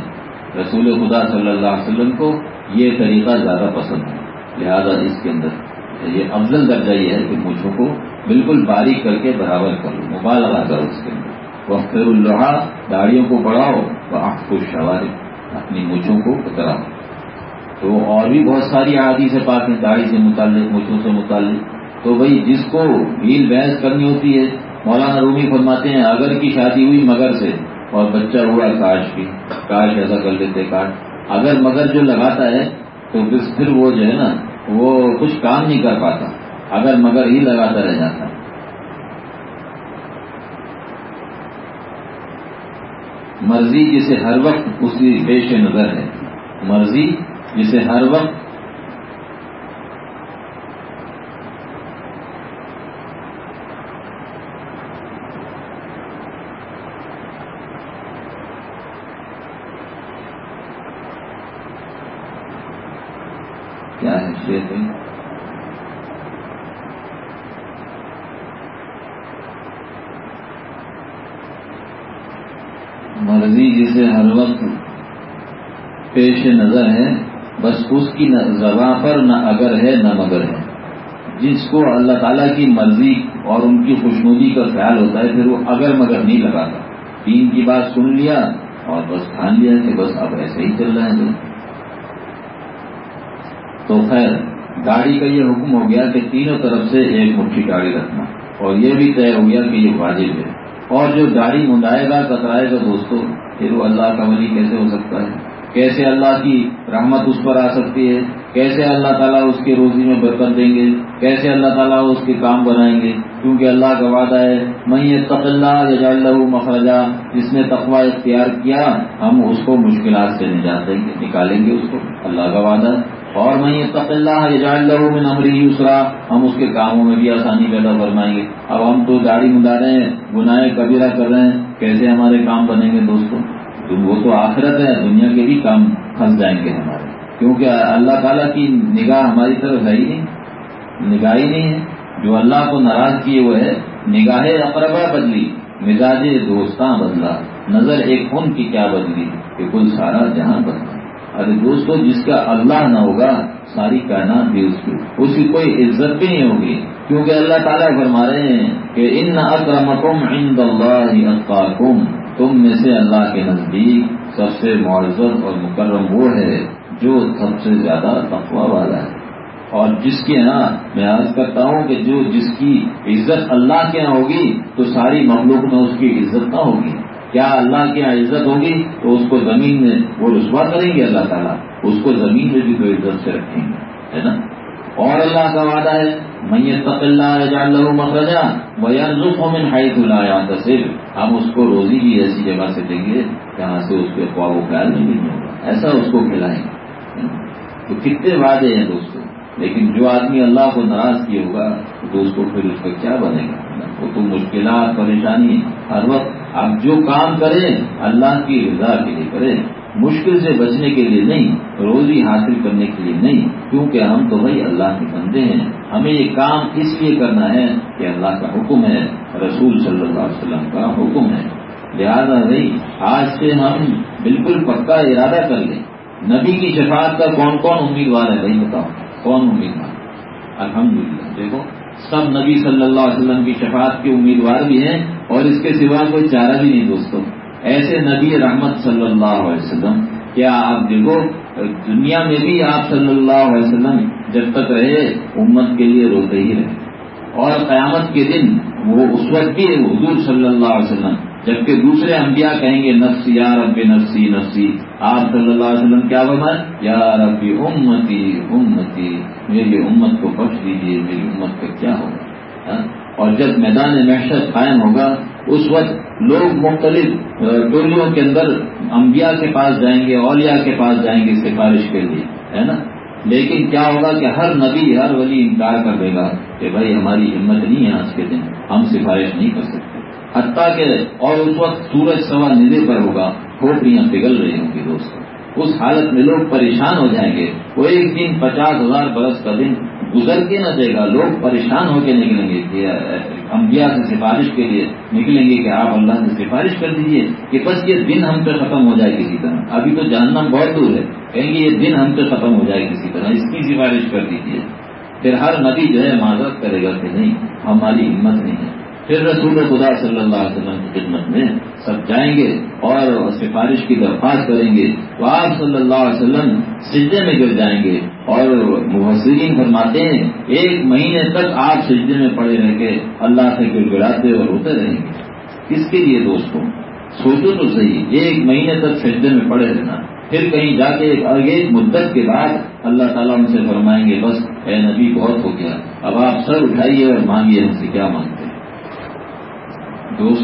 رسول خدا صلی اللہ علیہ وسلم کو یہ طریقہ زیادہ پسند ہے۔ لہذا اس کے اندر یہ افضل درجہ یہ ہے کہ مجھوں کو بالکل باریک کر کے برابر کرو، مبالغہ کرو اس کے اندر۔ وہ فیر الحا داڑیوں کو بڑھاؤ وہ آنکھ کو شواری اپنی مجھوں کو کراؤ تو اور بھی بہت ساری عادی سے پاک ہیں داڑھی سے متعلق، مجھوں سے متعلق۔ تو بھائی، جس کو بھیل بحث کرنی ہوتی ہے، مولانا رومی فرماتے ہیں، اگر کی شادی ہوئی مگر سے، اور بچہ ہوا کاش کی، کاش ایسا کر لیتے، کاش۔ اگر مگر جو لگاتا ہے، تو پھر وہ جو ہے نا وہ کچھ کام نہیں کر پاتا، اگر مگر ہی لگاتا رہ جاتا۔ ہے مرضی جسے ہر وقت اسی پیش نظر ہے، مرضی جسے ہر وقت کیا ہے شیر ہے مرضی جسے ہر وقت پیش نظر ہے، بس اس کی زباں پر نہ اگر ہے، نہ مگر ہے۔ جس کو اللہ تعالیٰ کی مرضی اور ان کی خوشنودی کا خیال ہوتا ہے، پھر وہ اگر مگر نہیں لگاتا۔ تین کی بات سن لیا اور بس ٹھان لیا کہ بس اب ایسے ہی چل رہے ہیں تو خیر، گاڑی کا یہ حکم ہو گیا کہ تینوں طرف سے ایک مٹھی گاڑی رکھنا۔ اور یہ بھی طے ہو گیا کہ یہ واجب ہے۔ اور جو گاڑی منڈائے گا کترائے گا دوستوں پھر وہ اللہ کا ولی کیسے ہو سکتا ہے؟ کیسے اللہ کی رحمت اس پر آ سکتی ہے؟ کیسے اللہ تعالیٰ اس کے روزی میں برکت دیں گے؟ کیسے اللہ تعالیٰ اس کے کام بنائیں گے؟ کیونکہ اللہ کا وعدہ ہے میں یہ اللہ اللہ مخرجہ جس نے تقوا اختیار کیا، ہم اس کو مشکلات سے نجات دیں گے، نکالیں گے اس کو۔ اللہ کا وعدہ ہے۔ اور میں یہ تق اللہ اللہ میں نمری اسرا ہم اس کے کاموں میں بھی آسانی پیدا فرمائیں گے۔ اب ہم تو گاڑی منڈا رہے ہیں، گناہ کبیرہ کر رہے ہیں، کیسے ہمارے کام بنیں گے دوستوں تو وہ تو آخرت ہے، دنیا کے بھی کام پھنس جائیں گے ہمارے۔ کیونکہ اللہ تعالیٰ کی نگاہ ہماری طرف ہے ہی نہیں، نگاہ ہی نہیں ہے۔ جو اللہ کو ناراض کیے ہوئے ہے نگاہ اقربا بدلی، مزاج دوستاں بدلا۔ نظر ایک خون کی کیا بدلی کہ کل سارا جہاں بدلا۔ ارے دوستو، جس کا اللہ نہ ہوگا، ساری کائنات بھی اس کی۔ اس کی کوئی عزت بھی نہیں ہوگی۔ کیونکہ اللہ تعالیٰ فرما رہے ہیں کہ ان اکرمکم عند اللہ اتقاکم۔ تم میں سے اللہ کے نزدیک سب سے معذر اور مکرم وہ ہے جو سب سے زیادہ تقوی والا ہے۔ اور جس کے یہاں میں عرض کرتا ہوں کہ جو جس کی عزت اللہ کے یہاں ہوگی، تو ساری مخلوق میں اس کی عزت نہ ہوگی۔ کیا اللہ کی ہاں عزت ہوگی، تو اس کو زمین میں وہ رسوا کریں گے اللہ تعالیٰ۔ اس کو زمین میں بھی تو عزت سے رکھیں گے، ہے نا؟ اور اللہ کا وعدہ ہے میت اللہ مخرجہ من حیث لا یحتسب ہم اس کو روزی بھی ایسی جگہ سے دیں گے جہاں سے اس کے خواب و خیال میں نہیں ہوگا۔ ایسا اس کو کھلائیں گے۔ تو کتنے وعدے ہیں دوستوں لیکن جو آدمی اللہ کو ناراض کیا ہوگا، تو اس کو پھر اس کا کیا بنے گا؟ وہ تو مشکلات، پریشانی، ہر وقت آپ جو کام کریں، اللہ کی رضا کے لیے کریں۔ مشکل سے بچنے کے لیے نہیں، روزی حاصل کرنے کے لیے نہیں، کیونکہ ہم تو بھائی اللہ کے بندے ہیں۔ ہمیں یہ کام اس لیے کرنا ہے کہ اللہ کا حکم ہے، رسول صلی اللہ علیہ وسلم کا حکم ہے۔ لہذا بھائی، آج سے ہم بالکل پکا ارادہ کر لیں۔ نبی کی شفاعت کا کون کون امیدوار ہے؟ بھائی بتاؤ، کون امیدوار؟ الحمد للہ دیکھو، سب نبی صلی اللہ علیہ وسلم کی شفاعت کے امیدوار بھی ہیں اور اس کے سوا کوئی چارہ بھی نہیں دوستوں ایسے نبی رحمت صلی اللہ علیہ وسلم، کیا آپ دیکھو، دنیا میں بھی آپ صلی اللہ علیہ وسلم جب تک رہے، امت کے لیے روتے ہی رہے۔ اور قیامت کے دن وہ اس وقت بھی حضور صلی اللہ علیہ وسلم، جبکہ دوسرے انبیاء کہیں گے، نفسی یا رب، نفسی نفسی۔ آپ صلی اللہ علیہ وسلم کیا بنائے یا ربی امتی امتی، میری امت کو بخش دیجیے میری امت کا کیا ہوگا؟ ہاں؟ اور جب میدان محشر قائم ہوگا، اس وقت لوگ مختلف ٹولیوں کے اندر انبیاء کے پاس جائیں گے، اولیاء کے پاس جائیں گے سفارش کے لیے، ہے نا؟ لیکن کیا ہوگا کہ ہر نبی، ہر ولی انکار کر دے گا کہ بھائی ہماری ہمت نہیں ہے آج کے دن، ہم سفارش نہیں کر سکتے۔ حتیٰ کہ اور اس وقت سورج سوا ندے پر ہوگا، کھوپڑیاں پگھل رہی ہوں گی دوست اس حالت میں لوگ پریشان ہو جائیں گے۔ وہ ایک دن پچاس ہزار برس کا دن گزر کے نہ دے گا۔ لوگ پریشان ہو کے نکلیں گے کہ انبیاء سے سفارش کے لیے نکلیں گے کہ آپ اللہ سے سفارش کر دیجیے کہ بس یہ دن ہم سے ختم ہو جائے کسی طرح۔ ابھی تو جاننا بہت دور ہے۔ کہیں گے یہ دن ہم سے ختم ہو جائے کسی طرح۔ اس کی سفارش کر دیجیے پھر ہر نبی جو ہے معذرت کرے گا کہ نہیں، ہماری ہمت نہیں ہے۔ پھر رسول خدا صلی اللہ علیہ وسلم کی خدمت میں سب جائیں گے اور سفارش کی درخواست کریں گے تو آپ صلی اللہ علیہ وسلم سجدے میں گر جائیں گے اور محسرین فرماتے ہیں، ایک مہینے تک آپ سجدے میں پڑے رہ کے اللہ سے گر گراتے اور ہوتے رہیں گے۔ کس کے لیے دوستوں سوچو تو صحیح، ایک مہینے تک سجدے میں پڑے رہنا۔ پھر کہیں جا کے ایک مدت کے بعد اللہ تعالیٰ ان سے فرمائیں گے، بس اے نبی بہت ہو گیا۔ اب آپ سر اٹھائیے اور مانگیے ہم سے کیا مانگتے ہیں۔ دوست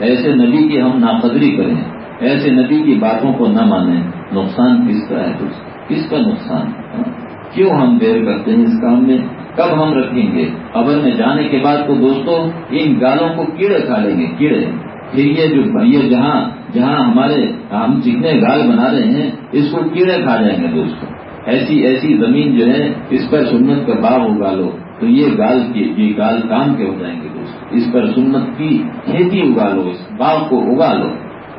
ایسے نبی کی ہم ناقدری کریں، ایسے نبی کی باتوں کو نہ مانیں۔ نقصان کس کا ہے دوست؟ کس کا نقصان؟ کیوں ہم دیر کرتے ہیں اس کام میں؟ کب ہم رکھیں گے؟ قبر میں جانے کے بعد تو دوستوں ان گالوں کو کیڑے کھا لیں گے، کیڑے۔ پھر یہ جو یہ جہاں جہاں ہمارے، ہم جتنے گال بنا رہے ہیں، اس کو کیڑے کھا جائیں گے دوستوں ایسی ایسی زمین جو ہے، اس پر سنت کا باغ اگا لو۔ تو یہ گال کے یہ گال کام کے ہو جائیں گے دوست۔ اس پر سنت کی کھیتی اگا لو اس باغ کو اگا لو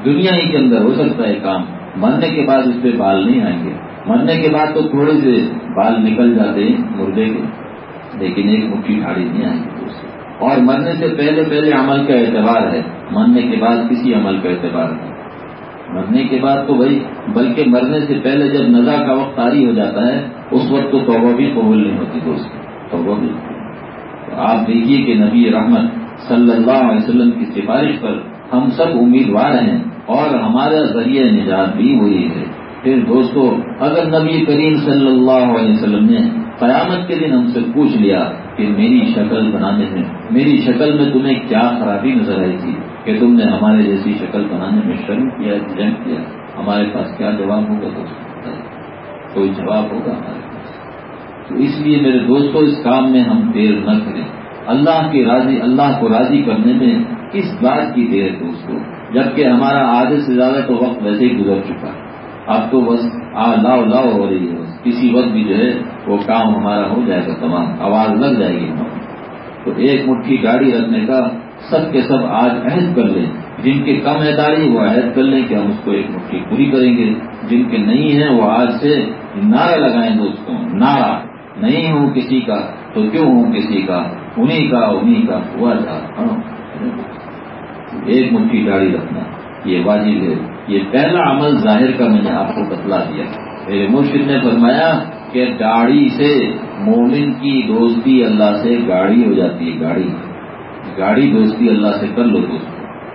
دنیا ہی کے اندر ہو سکتا ہے کام۔ مرنے کے بعد اس پہ بال نہیں آئیں گے۔ مرنے کے بعد تو تھوڑے سے بال نکل جاتے ہیں مردے کے۔ لیکن ایک مٹھی ڈھاڑی نہیں آئیں گے دوست۔ اور مرنے سے پہلے پہلے عمل کا اعتبار ہے۔ مرنے کے بعد کسی عمل کا اعتبار نہیں۔ مرنے کے بعد تو بھائی بلکہ مرنے سے پہلے جب نزا کا وقت تاری ہو جاتا ہے، اس وقت تو توبہ بھی قبول نہیں ہوتی دوست۔ توبہ بھی آپ دیکھیے کہ نبی رحمت صلی اللہ علیہ وسلم کی سفارش پر ہم سب امیدوار ہیں اور ہمارا ذریعہ نجات بھی وہی ہے۔ پھر دوستو، اگر نبی کریم صلی اللہ علیہ وسلم نے قیامت کے دن ہم سے پوچھ لیا کہ میری شکل بنانے میں، میری شکل میں تمہیں کیا خرابی نظر آئی تھی؟ کہ تم نے ہمارے جیسی شکل بنانے میں شرم کیا، جنگ کیا؟ ہمارے پاس کیا جواب ہوگا دوست کوئی جواب ہوگا ہمارے تو اس لیے میرے دوستوں اس کام میں ہم دیر نہ کریں۔ اللہ کی راضی، اللہ کو راضی کرنے میں کس بات کی دیر دوستوں جبکہ ہمارا آدھے سے زیادہ تو وقت ویسے ہی گزر چکا۔ ہے اب تو بس آ، لاؤ لاؤ ہو رہی ہے۔ کسی وقت بھی جو ہے، وہ کام ہمارا ہو جائے گا تمام۔ آواز لگ جائے گی ہماری۔ تو ایک مٹھی گاڑی رکھنے کا سب کے سب آج عہد کر لیں۔ جن کے کم ہے وہ عہد کر لیں کہ ہم اس کو ایک مٹھی پوری کریں گے۔ جن کے نہیں ہیں، وہ آج سے نعرہ لگائیں دوستوں نعرہ۔ نہیں ہوں کسی کا، تو کیوں ہوں کسی کا؟ انہیں کا انہیں کا، ہوا تھا۔ ہاں۔ ایک مٹھی گاڑی رکھنا۔ یہ واجب ہے۔ یہ پہلا عمل ظاہر کا میں نے آپ کو بتلا دیا۔ میرے مرشد نے فرمایا کہ گاڑی سے مومن کی دوستی اللہ سے گاڑی ہو جاتی ہے گاڑی گاڑی دوستی اللہ سے کر لو دوست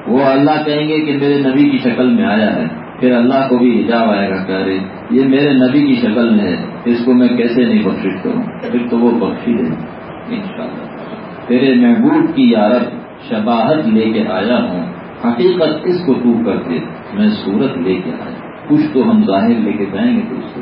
وہ اللہ کہیں گے کہ میرے نبی کی شکل میں آیا ہے۔ پھر اللہ کو بھی حجاب آئے گا، کہہ رہے یہ میرے نبی کی شکل میں ہے، اس کو میں کیسے نہیں بخش کروں؟ پھر تو وہ بخشی دے ان شاء اللہ تیرے محبوب کی یارت شباہت لے کے آیا ہوں، حقیقت اس کو تو کر کے میں صورت لے کے آیا کچھ تو ہم ظاہر لے کے جائیں گے تو اس کو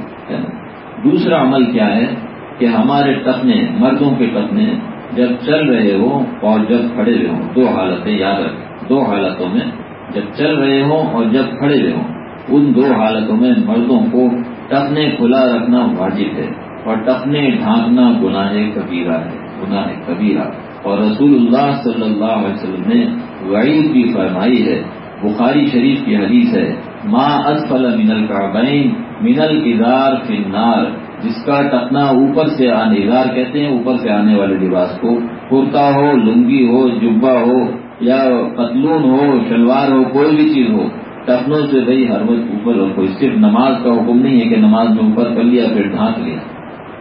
دوسرا عمل کیا ہے کہ ہمارے ٹپنے مردوں کے ٹپنے جب چل رہے ہوں اور جب کھڑے ہوئے ہوں، دو حالتیں یاد رکھیں دو حالتوں میں جب چل رہے ہوں اور جب کھڑے ہوئے ہوں۔ ان دو حالتوں میں مردوں کو ٹپنے کھلا رکھنا واجب ہے اور ٹپنے، ڈھانکنا گناہ کبیرہ ہے، گناہ کبیرہ۔ اور رسول اللہ صلی اللہ علیہ وسلم نے وعید بھی فرمائی ہے۔ بخاری شریف کی حدیث ہے، ما اسفل من الکعبین من الادار فی النار۔ جس کا ٹکنا اوپر سے آنے ادار کہتے ہیں، اوپر سے آنے والے لباس کو۔ کرتا ہو، لنگی ہو جبا ہو یا پتلون ہو، شلوار ہو، کوئی بھی چیز ہو۔ ٹپنوں سے بھائی ہر وقت اوپر ہو کوئی صرف نماز کا حکم نہیں ہے کہ نماز میں اوپر کر لیا پھر ڈھانک لیا۔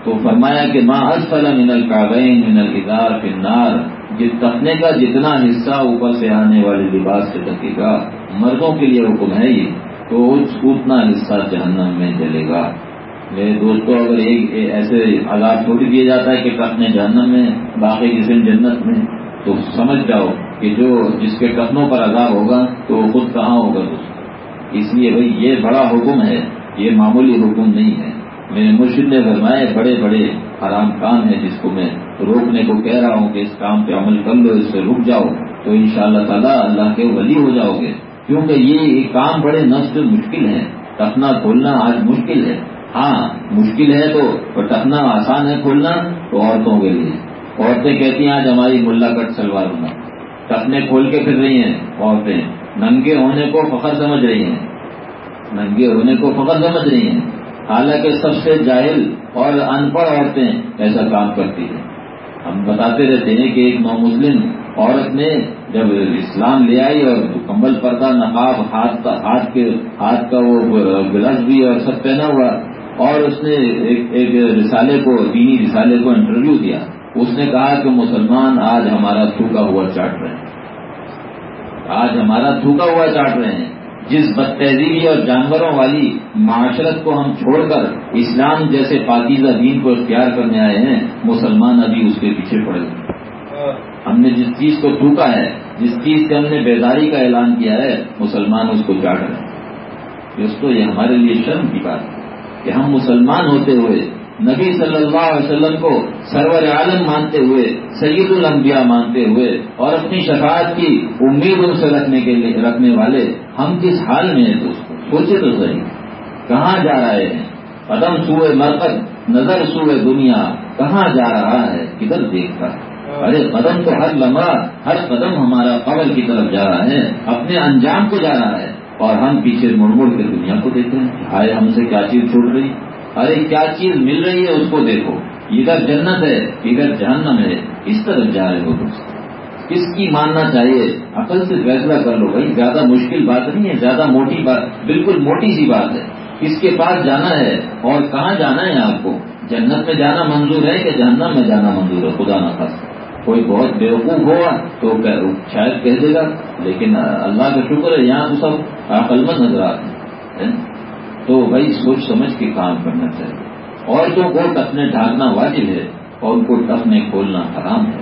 تو فرمایا کہ ماں اسفل من الکعبین من الادار فی النار۔ جس تخنے کا جتنا حصہ اوپر سے آنے والے لباس سے ڈکے گا مردوں کے لیے حکم ہے یہ، تو اتنا حصہ جہنم میں جلے گا۔ میرے دوستوں اگر ایک ایسے عذاب چھوڑ دیا جاتا ہے کہ ٹکنے جہنم میں، باقی جسم جنت میں، تو سمجھ جاؤ کہ جو جس کے ٹکنوں پر عذاب ہوگا، تو وہ خود کہاں ہوگا دوست اس لیے بھائی یہ بڑا حکم ہے، یہ معمولی حکم نہیں ہے۔ میرے مرشد نے فرمائے بڑے بڑے حرام کام ہیں جس کو میں روکنے کو کہہ رہا ہوں کہ اس کام پہ عمل کر لو، اس سے رک جاؤ۔ تو ان شاء اللہ تعالیٰ اللہ کے ولی ہو جاؤ گے۔ کیونکہ یہ کام بڑے نفس مشکل ہے ٹکنا کھولنا آج مشکل ہے۔ ہاں مشکل ہے تو ٹکنا آسان ہے کھولنا تو عورتوں کے لیے۔ عورتیں کہتی ہیں، آج ہماری ملا کٹ سلوار ہونا ٹکنے کھول کے پھر رہی ہیں عورتیں۔ ننگے ہونے کو فخر سمجھ رہی ہیں۔ ننگے ہونے کو فخر سمجھ رہی ہیں۔ حالانکہ سب سے جاہل اور ان پڑھ عورتیں ایسا کام کرتی ہیں۔ ہم بتاتے رہتے ہیں کہ ایک نو مسلم عورت نے جب اسلام لے آئی اور کمبل پردہ نقاب ہاتھ ہاتھ کے ہاتھ کا وہ گلس بھی اور سب پہنا ہوا اور اس نے ایک رسالے کو دینی رسالے کو انٹرویو دیا۔ اس نے کہا کہ مسلمان آج ہمارا تھوکا ہوا چاٹ رہے ہیں۔ آج ہمارا تھوکا ہوا چاٹ رہے ہیں۔ جس بد تہذیبی اور جانوروں والی معاشرت کو ہم چھوڑ کر اسلام جیسے پاکیزہ دین کو اختیار کرنے آئے ہیں، مسلمان ابھی اس کے پیچھے پڑ گئے ہم نے جس چیز کو تھوکا ہے، جس چیز سے ہم نے بیداری کا اعلان کیا ہے، مسلمان اس کو چاٹ رہے ہیں۔ اس کو یہ ہمارے لیے شرم کی بات ہے کہ ہم مسلمان ہوتے ہوئے نبی صلی اللہ علیہ وسلم کو سرور عالم مانتے ہوئے، سید الانبیاء مانتے ہوئے اور اپنی شفاعت کی امید ان سے رکھنے کے لیے، رکھنے والے ہم کس حال میں ہیں دوستوں سوچے تو صحیح۔ کہاں جا رہے ہیں؟ قدم سوئے مرکز، نظر سوئے دنیا، کہاں جا رہا ہے؟ کدھر دیکھتا ہے؟ ارے قدم تو ہر لمحہ، ہر قدم ہمارا قبل کی طرف جا رہا ہے، اپنے انجام کو جا رہا ہے۔ اور ہم پیچھے مڑ مڑ کے دنیا کو دیکھتے ہیں۔ ہائے، ہم سے کیا چیز چھوٹ رہی؟ ارے کیا چیز مل رہی ہے اس کو دیکھو۔ ادھر جنت ہے، ادھر جہنم ہے۔ اس طرف جا رہے ہو دوست کس کی ماننا چاہیے۔ عقل سے فیصلہ کر لو بھائی۔ زیادہ مشکل بات نہیں ہے، زیادہ موٹی بات، بالکل موٹی سی بات ہے۔ کس کے پاس جانا ہے۔ اور کہاں جانا ہے آپ کو؟ جنت میں جانا منظور ہے کہ جہنم میں جانا منظور ہے؟ خدا نہ خاص کوئی بہت بیوقوف ہوا تو شاید کہہ دے گا، لیکن اللہ کا شکر ہے، یہاں تو سب عقل مند نظر آتے ہیں تو بھائی سوچ سمجھ کے کام کرنا چاہیے۔ عورتوں کو ٹپنے ڈھانکنا واجب ہے اور ان کو ٹپنے کھولنا حرام ہے۔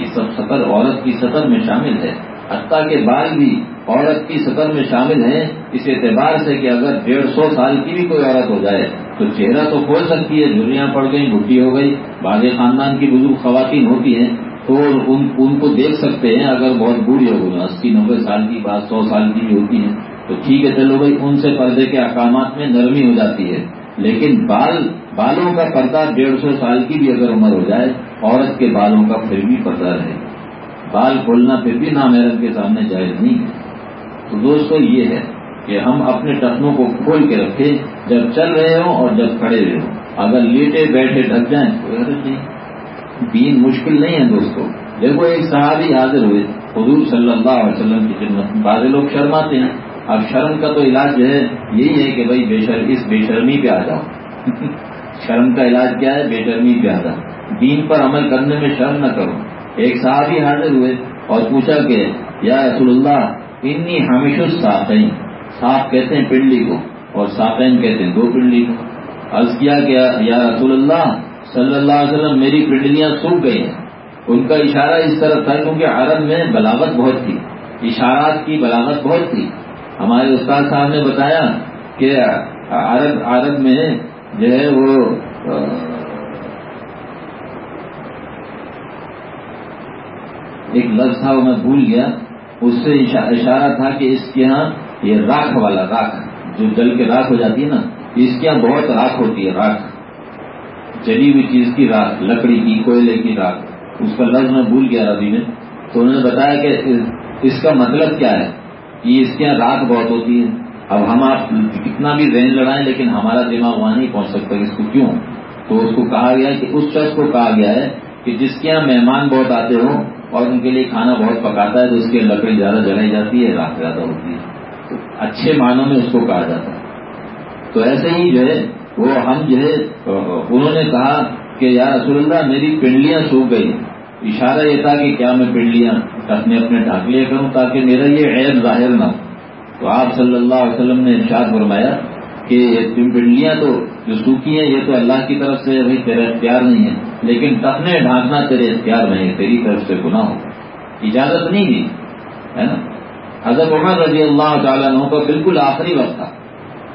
یہ سب سطر عورت کی سطر میں شامل ہے۔ حتیٰ کے بال بھی عورت کی سطر میں شامل ہیں۔ اس اعتبار سے کہ اگر ڈیڑھ سو سال کی بھی کوئی عورت ہو جائے تو چہرہ تو کھول سکتی ہے جھریاں پڑ گئی بڈی ہو گئی باغ خاندان کی بزرگ خواتین ہوتی ہیں۔ تو ان ان کو دیکھ سکتے ہیں اگر بہت بوڑھی ہو گئی، اسی نبے سال کی بات، سو سال کی بھی ہوتی ہیں۔ تو ٹھیک ہے، چلو بھائی، ان سے پردے کے احکامات میں نرمی ہو جاتی ہے۔ لیکن بال، بالوں کا پردہ ڈیڑھ سو سال کی بھی اگر عمر ہو جائے، عورت کے بالوں کا پھر بھی پردہ رہے۔ بال کھولنا پھر بھی نامیرن کے سامنے جائز نہیں ہے۔ تو دوستو، یہ ہے کہ ہم اپنے ٹخنوں کو کھول کے رکھیں، جب چل رہے ہوں اور جب کھڑے رہے ہوں۔ اگر لیٹے بیٹھے ڈھک جائیں کوئی حرض نہیں۔ دین مشکل نہیں ہے دوستو۔ دیکھو، ایک صحابی حاضر ہوئے، حضور صلی اللہ علیہ وسلم کی خدمت بعض لوگ شرماتے ہیں۔ اب شرم کا تو علاج جو ہے، یہی ہے کہ بھائی بے شر اس بے شرمی پہ آ جاؤ۔ شرم کا علاج کیا ہے؟ بے شرمی پہ آ جاؤ۔ دین پر عمل کرنے میں شرم نہ کرو۔ ایک صحابی حاضر ہوئے اور پوچھا کہ، یا رسول اللہ، انی ہمیشہ ساقین صاف کہتے ہیں پنڈلی کو اور ساقین کہتے ہیں دو پنڈلی کو۔ عرض کیا کہ، یا رسول اللہ، صلی اللہ علیہ وسلم، میری پنڈلیاں سوکھ گئی ہیں ان کا اشارہ اس طرح تھا کیونکہ عرب میں بلاغت بہت تھی۔ اشارات کی بلاغت بہت تھی۔ ہمارے استاد صاحب نے بتایا کہ عرب عرب میں جو ہے وہ ایک لفظ تھا، وہ میں بھول گیا۔ اس سے اشارہ تھا کہ اس کے ہاں یہ راکھ والا راکھ جو جل کے راکھ ہو جاتی ہے نا، اس کے یہاں بہت راکھ ہوتی ہے، راکھ۔ جلی ہوئی چیز کی راکھ، لکڑی کی، کوئلے کی راکھ۔ اس کا لفظ میں بھول گیا ابھی میں۔ تو انہوں نے بتایا کہ اس کا مطلب کیا ہے؟ کہ اس کے یہاں راکھ بہت ہوتی ہے۔ اب ہم آپ کتنا بھی رینج لڑائیں لیکن ہمارا دماغ وہاں نہیں پہنچ سکتا اس کو کیوں۔ تو اس کو کہا گیا کہ اس شخص کو کہا گیا ہے کہ جس کے یہاں مہمان بہت آتے ہوں اور ان کے لیے کھانا بہت پکاتا ہے تو اس کی لکڑی زیادہ جلائی جاتی ہے راک زیادہ ہوتی ہے۔ اچھے معنوں میں اس کو کہا جاتا ہے۔ تو ایسے ہی جو ہے، وہ ہم جو ہے، انہوں نے کہا کہ یا رسول اللہ، میری پنڈلیاں سوکھ گئی اشارہ یہ تھا کہ کیا میں پنڈلیاں اپنے اپنے ڈھاک لیا کروں تاکہ میرا یہ عید ظاہر نہ ہو۔ تو آپ صلی اللہ علیہ وسلم نے ارشاد فرمایا کہ پنڈلیاں تو جو سوکھی ہیں، یہ تو اللہ کی طرف سے بھائی تیرا اختیار نہیں ہے، لیکن ٹکنے ڈھانکنا تیرے اختیار میں ہے، تیری طرف سے گناہ ہو۔ اجازت نہیں دی، ہے نا؟ حضرت عمر رضی اللہ تعالیٰ عنہ کا بالکل آخری وقت تھا،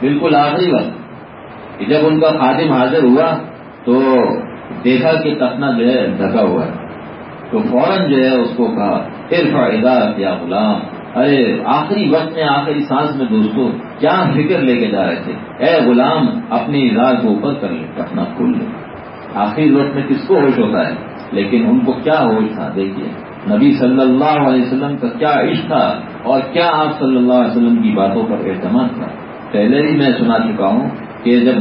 بالکل آخری وقت۔ جب ان کا خادم حاضر ہوا تو دیکھا کہ تخنا جو ہے ڈھکا ہوا ہے۔ تو فوراً جو ہے اس کو کہا پھر فائدہ کیا غلام۔ ارے، آخری وقت میں، آخری سانس میں دوستوں کیا فکر لے کے جا رہے تھے؟ اے غلام، اپنی اظہار کو اوپر کر لے، اپنا کھول لے۔ آخری وقت میں کس کو ہوش ہوتا ہے؟ لیکن ان کو کیا ہوش تھا، دیکھیے۔ نبی صلی اللہ علیہ وسلم کا کیا عشق تھا اور کیا آپ صلی اللہ علیہ وسلم کی باتوں پر اعتماد تھا۔ پہلے ہی میں سنا چکا ہوں کہ جب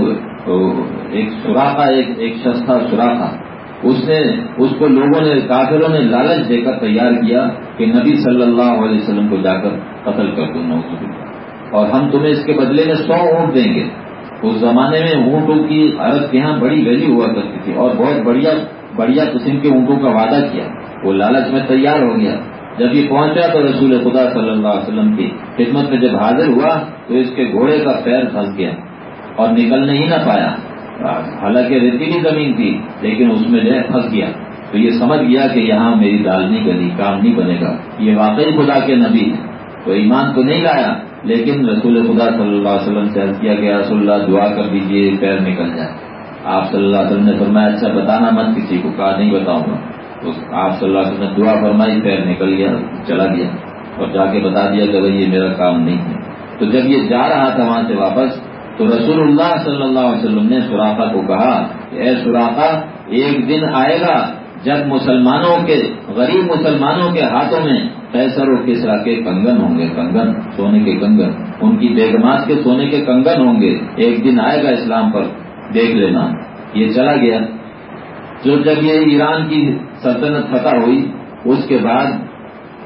ایک سوراخا ایک شخص تھا سوراخا اس نے اس کو لوگوں نے کافروں نے لالچ دے کر تیار کیا کہ نبی صلی اللہ علیہ وسلم کو جا کر قتل کر دوں نوزی اور ہم تمہیں اس کے بدلے میں سو اونٹ دیں گے۔ اس زمانے میں اونٹوں کی عرب کے یہاں بڑی ویلی ہوا کرتی تھی اور بہت بڑھیا بڑھیا قسم کے اونٹوں کا وعدہ کیا۔ وہ لالچ میں تیار ہو گیا۔ جب یہ پہنچا تو رسول خدا صلی اللہ علیہ وسلم کی خدمت میں جب حاضر ہوا تو اس کے گھوڑے کا پیر پھنس گیا اور نکلنے ہی نہ پایا۔ حالانکہ ریتیلی زمین تھی، لیکن اس میں جو ہے پھنس گیا۔ تو یہ سمجھ گیا کہ یہاں میری دال نہیں گلی کام نہیں بنے گا۔ یہ واقعی خدا کے نبی ہے تو ایمان تو نہیں لایا، لیکن رسول خدا صلی اللہ علیہ وسلم سے عرض کیا کہ رسول اللہ، دعا کر دیجیے پیر نکل جائے۔ آپ صلی اللہ علیہ وسلم نے فرمایا اچھا بتانا مت، کسی کو کہا نہیں بتاؤں گا۔ تو آپ صلی اللہ علیہ وسلم نے دعا فرمائی، پیر نکل گیا، چلا گیا۔ اور جا کے بتا دیا کہ بھائی، یہ میرا کام نہیں ہے۔ تو جب یہ جا رہا تھا وہاں سے واپس تو رسول اللہ صلی اللہ علیہ وسلم نے سوراخا کو کہا کہ اے سوراخا ایک دن آئے گا جب مسلمانوں کے، غریب مسلمانوں کے ہاتھوں میں پیسر و کسرا کے کنگن ہوں گے، کنگن، سونے کے کنگن۔ ان کی بیگمات کے سونے کے کنگن ہوں گے۔ ایک دن آئے گا اسلام پر، دیکھ لینا۔ یہ چلا گیا۔ جو جب یہ ایران کی سلطنت فتح ہوئی، اس کے بعد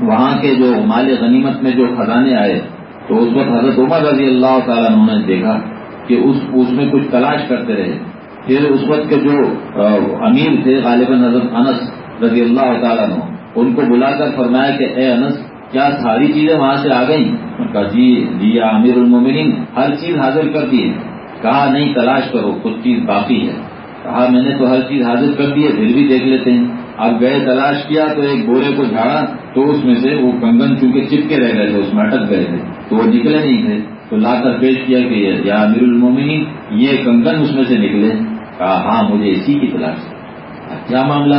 وہاں کے جو مال غنیمت میں جو خزانے آئے، تو اس وقت حضرت عمر رضی اللہ تعالیٰ انہوں نے دیکھا۔ کہ اس اس میں کچھ تلاش کرتے رہے۔ پھر اس وقت کے جو امیر تھے، غالباً حضرت انس رضی اللہ تعالیٰ نے ان کو بلا کر فرمایا کہ اے انس، کیا ساری چیزیں وہاں سے آ گئیں؟ کہا جی جی امیر المومنین، ہر چیز حاضر کر دی کہا، نہیں، تلاش کرو، کچھ چیز باقی ہے۔ کہا، میں نے تو ہر چیز حاضر کر دی ہے، پھر بھی دیکھ لیتے ہیں۔ اب گئے، تلاش کیا، تو ایک بورے کو جھاڑا، تو اس میں سے وہ کنگن چونکہ چپکے رہ گئے تھے، اس میں اٹک گئے تھے، تو وہ نکلے نہیں تھے۔ تو لا کر پیش کیا کہ یا امیر المومنین، یہ کنگن اس میں سے نکلے۔ کہا ہاں مجھے اسی کی تلاش کیا معاملہ؟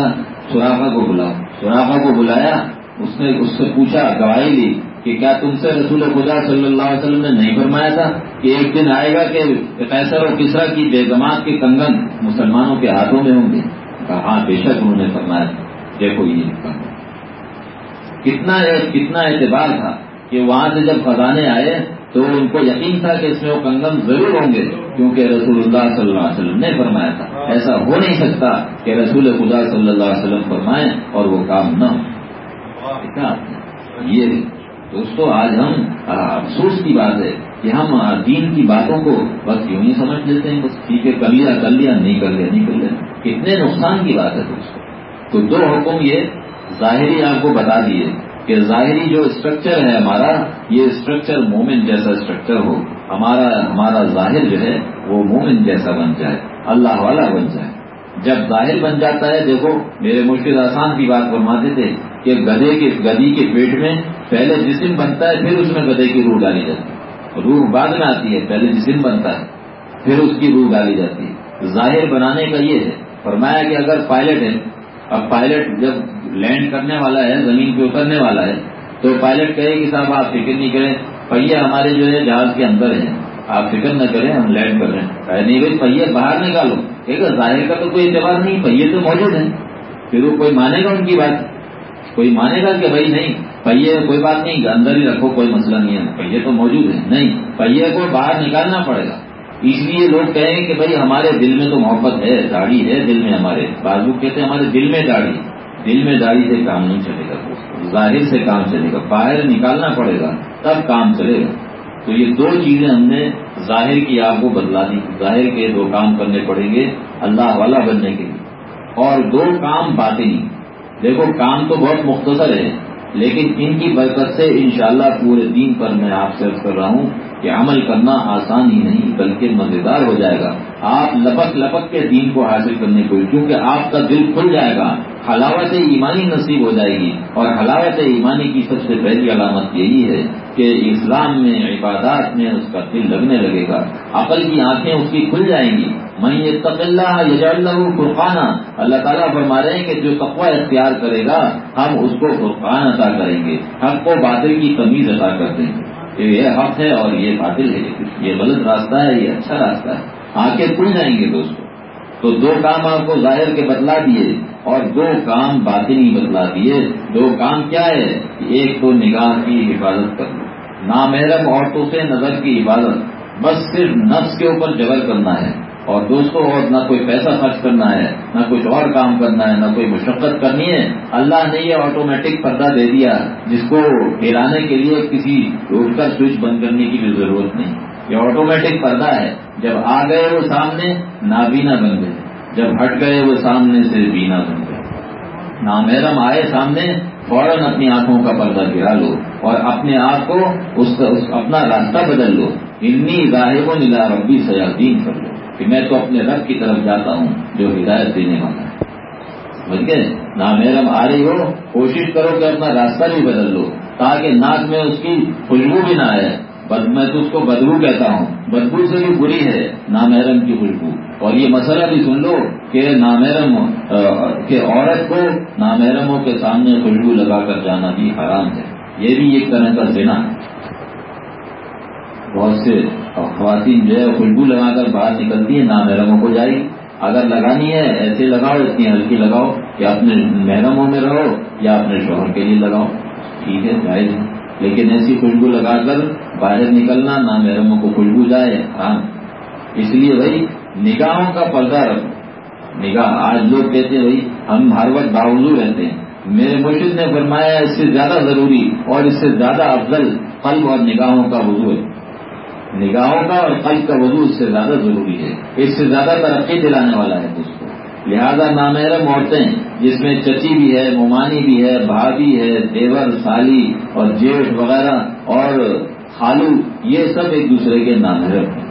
سوراخا کو بلاؤ۔ سوراخا کو بلایا، اس نے، اس سے پوچھا، گواہی لی کہ کیا تم سے رسول خدا صلی اللہ علیہ وسلم نے نہیں فرمایا تھا کہ ایک دن آئے گا کہ قیصر اور کسرا کی بیگمات کے کنگن مسلمانوں کے ہاتھوں میں ہوں گے؟ کہا ہاں بے شک انہوں نے فرمایا دیکھو، یہ کنگن کتنا کتنا اعتبار تھا کہ وہاں سے جب خزانے آئے تو ان کو یقین تھا کہ اس میں وہ کنگن ضرور ہوں گے، کیونکہ رسول اللہ صلی اللہ علیہ وسلم نے فرمایا تھا۔ ایسا ہو نہیں سکتا کہ رسول خدا صلی اللہ علیہ وسلم فرمائیں اور وہ کام نہ ہو۔ یہ دوستو، آج ہم افسوس کی بات ہے کہ ہم دین کی باتوں کو بس یوں ہی سمجھ لیتے ہیں۔ بس ٹھیک ہے، کر لیا کر لیا، نہیں کر لیا، نہیں کر لیا۔ کتنے نقصان کی بات ہے دوستوں تو دو حکم یہ ظاہری آپ کو بتا دیے۔ کہ ظاہری جو اسٹرکچر ہے ہمارا، یہ اسٹرکچر مومن جیسا اسٹرکچر ہو۔ ہمارا ہمارا ظاہر جو ہے، وہ مومن جیسا بن جائے، اللہ والا بن جائے۔ جب ظاہر بن جاتا ہے، دیکھو، میرے مشکل آسان کی بات فرماتے تھے کہ گدے کے گدی کے پیٹ میں پہلے جسم بنتا ہے، پھر اس میں گدے کی روح ڈالی جاتی ہے۔ روح بعد میں آتی ہے، پہلے جسم بنتا ہے، پھر اس کی روح ڈالی جاتی ہے۔ ظاہر بنانے کا یہ ہے، فرمایا کہ اگر پائلٹ ہے اب پائلٹ جب لینڈ کرنے والا ہے، زمین پہ اترنے والا ہے، تو پائلٹ کہے کہ صاحب آپ فکر نہیں کریں پہیے ہمارے جو ہے جہاز کے اندر ہیں۔ آپ فکر نہ کریں، ہم لینڈ کر رہے ہیں۔ نہیں بھائی پہیے باہر نکالو۔ کہ ظاہر کا تو کوئی اعتبار نہیں پہیے تو موجود ہیں۔ پھر وہ کوئی مانے گا ان کی بات؟ کوئی مانے گا کہ بھائی نہیں پہیے کوئی بات نہیں، اندر ہی رکھو، کوئی مسئلہ نہیں ہے۔ پہیے تو موجود ہے نہیں پہیے کو باہر نکالنا پڑے گا۔ اس لیے لوگ کہیں کہ بھائی ہمارے دل میں تو محبت ہے، داڑھی ہے دل میں ہمارے۔ بازو کہتے ہیں ہمارے دل میں داڑھی۔ دل میں داڑھی سے کام نہیں چلے گا۔ ظاہر سے کام چلے گا۔ باہر نکالنا پڑے گا۔ تب کام چلے گا۔ تو یہ دو چیزیں ہم نے ظاہر کی آپ کو بدلا دی۔ ظاہر کے دو کام کرنے پڑیں گے اللہ والا بننے کے لیے۔ اور دو کام باطنی۔ دیکھو، کام تو بہت مختصر ہے، لیکن ان کی برکت سے انشاءاللہ پورے دین پر میں آپ سے کر رہا ہوں کہ عمل کرنا آسان ہی نہیں، بلکہ مزیدار ہو جائے گا۔ آپ لپک لپک کے دین کو حاصل کرنے کو، کیونکہ آپ کا دل کھل جائے گا۔ حلاوت ایمانی نصیب ہو جائے گی۔ اور حلاوت ایمانی کی سب سے پہلی علامت یہی ہے کہ اسلام میں، عبادات میں اس کا دل لگنے لگے گا۔ عقل کی آنکھیں اس کی کھل جائیں گی۔ میں یہ تقلّہ اللہ فرقانہ اللہ تعالیٰ فرما رہے ہیں کہ جو تقوی اختیار کرے گا، ہم اس کو فرقان عطا کریں گے۔ حق کو باطل کی تمیز عطا کر دیں گے۔ کہ یہ حق ہے اور یہ باطل ہے۔ یہ غلط راستہ ہے، یہ اچھا راستہ ہے۔ آنکھیں کھل جائیں گے دوستوں تو دو کام آپ کو ظاہر کے بدلا دیے اور دو کام باطنی بدلا دیے۔ دو کام کیا ہے؟ ایک تو نگاہ کی حفاظت کرنا۔ نامحرم عورتوں سے نظر کی حفاظت۔ بس صرف نفس کے اوپر جبر کرنا ہے۔ اور دوستوں اور نہ کوئی پیسہ خرچ کرنا ہے، نہ کچھ اور کام کرنا ہے، نہ کوئی مشقت کرنی ہے۔ اللہ نے یہ آٹومیٹک پردہ دے دیا، جس کو ہلانے کے لیے کسی اٹھ کر سوئچ بند کرنے کی بھی ضرورت نہیں۔ یہ آٹومیٹک پردہ ہے۔ جب آ گئے وہ سامنے، نابینا بن گئے۔ جب ہٹ گئے وہ سامنے سے بینا بن گئے۔ نامحرم آئے سامنے، فوراً اپنی آنکھوں کا پردہ گرا لو اور اپنے آپ کو اس اپنا راستہ بدل لو۔ اتنی ظاہر و نلا ربی سیاحین کر لو۔ کہ میں تو اپنے رب کی طرف جاتا ہوں جو ہدایت دینے والا ہے۔ سمجھ گئے نہ میرم آ رہی ہو، کوشش کرو کہ اپنا راستہ بھی بدل لو، تاکہ ناک میں اس کی خوشبو بھی نہ آئے۔ میں تو اس کو بدبو کہتا ہوں۔ بدبو سے بھی بری ہے نامحرم کی خوشبو۔ اور یہ مسئلہ بھی سن لو کہ نامحرم کہ عورت کو نامحرموں کے سامنے خوشبو لگا کر جانا بھی حرام ہے۔ یہ بھی ایک طرح کا زنا ہے۔ بہت سے خواتین جو ہے خوشبو لگا کر باہر نکلتی ہیں نہ محرموں کو جائے اگر لگانی ہے، ایسے لگاؤ، اتنی ہلکی لگاؤ یا اپنے محرموں میں رہو یا اپنے شوہر کے لیے لگاؤ۔ ٹھیک ہے، جائز ہے۔ لیکن ایسی خوشبو لگا کر باہر نکلنا نہ محرموں کو خوشبو جائے ہاں اس لیے بھائی، نگاہوں کا پردہ رکھو۔ نگاہ، آج لوگ کہتے ہیں بھائی، ہم ہر وقت باوجود رہتے ہیں۔ میرے مرشد نے فرمایا، اس سے زیادہ ضروری اور اس سے زیادہ افضل قلب اور نگاہوں کا وضو ہے نگاہوں کا اور قلب کا وضو اس سے زیادہ ضروری ہے، اس سے زیادہ ترقی دلانے والا ہے اس کو لہذا نامحرم عورتیں، جس میں چچی بھی ہے ممانی بھی ہے، بھابھی ہے، دیور، سالی اور جیٹھ وغیرہ اور خالو، یہ سب ایک دوسرے کے نامحرم ہیں۔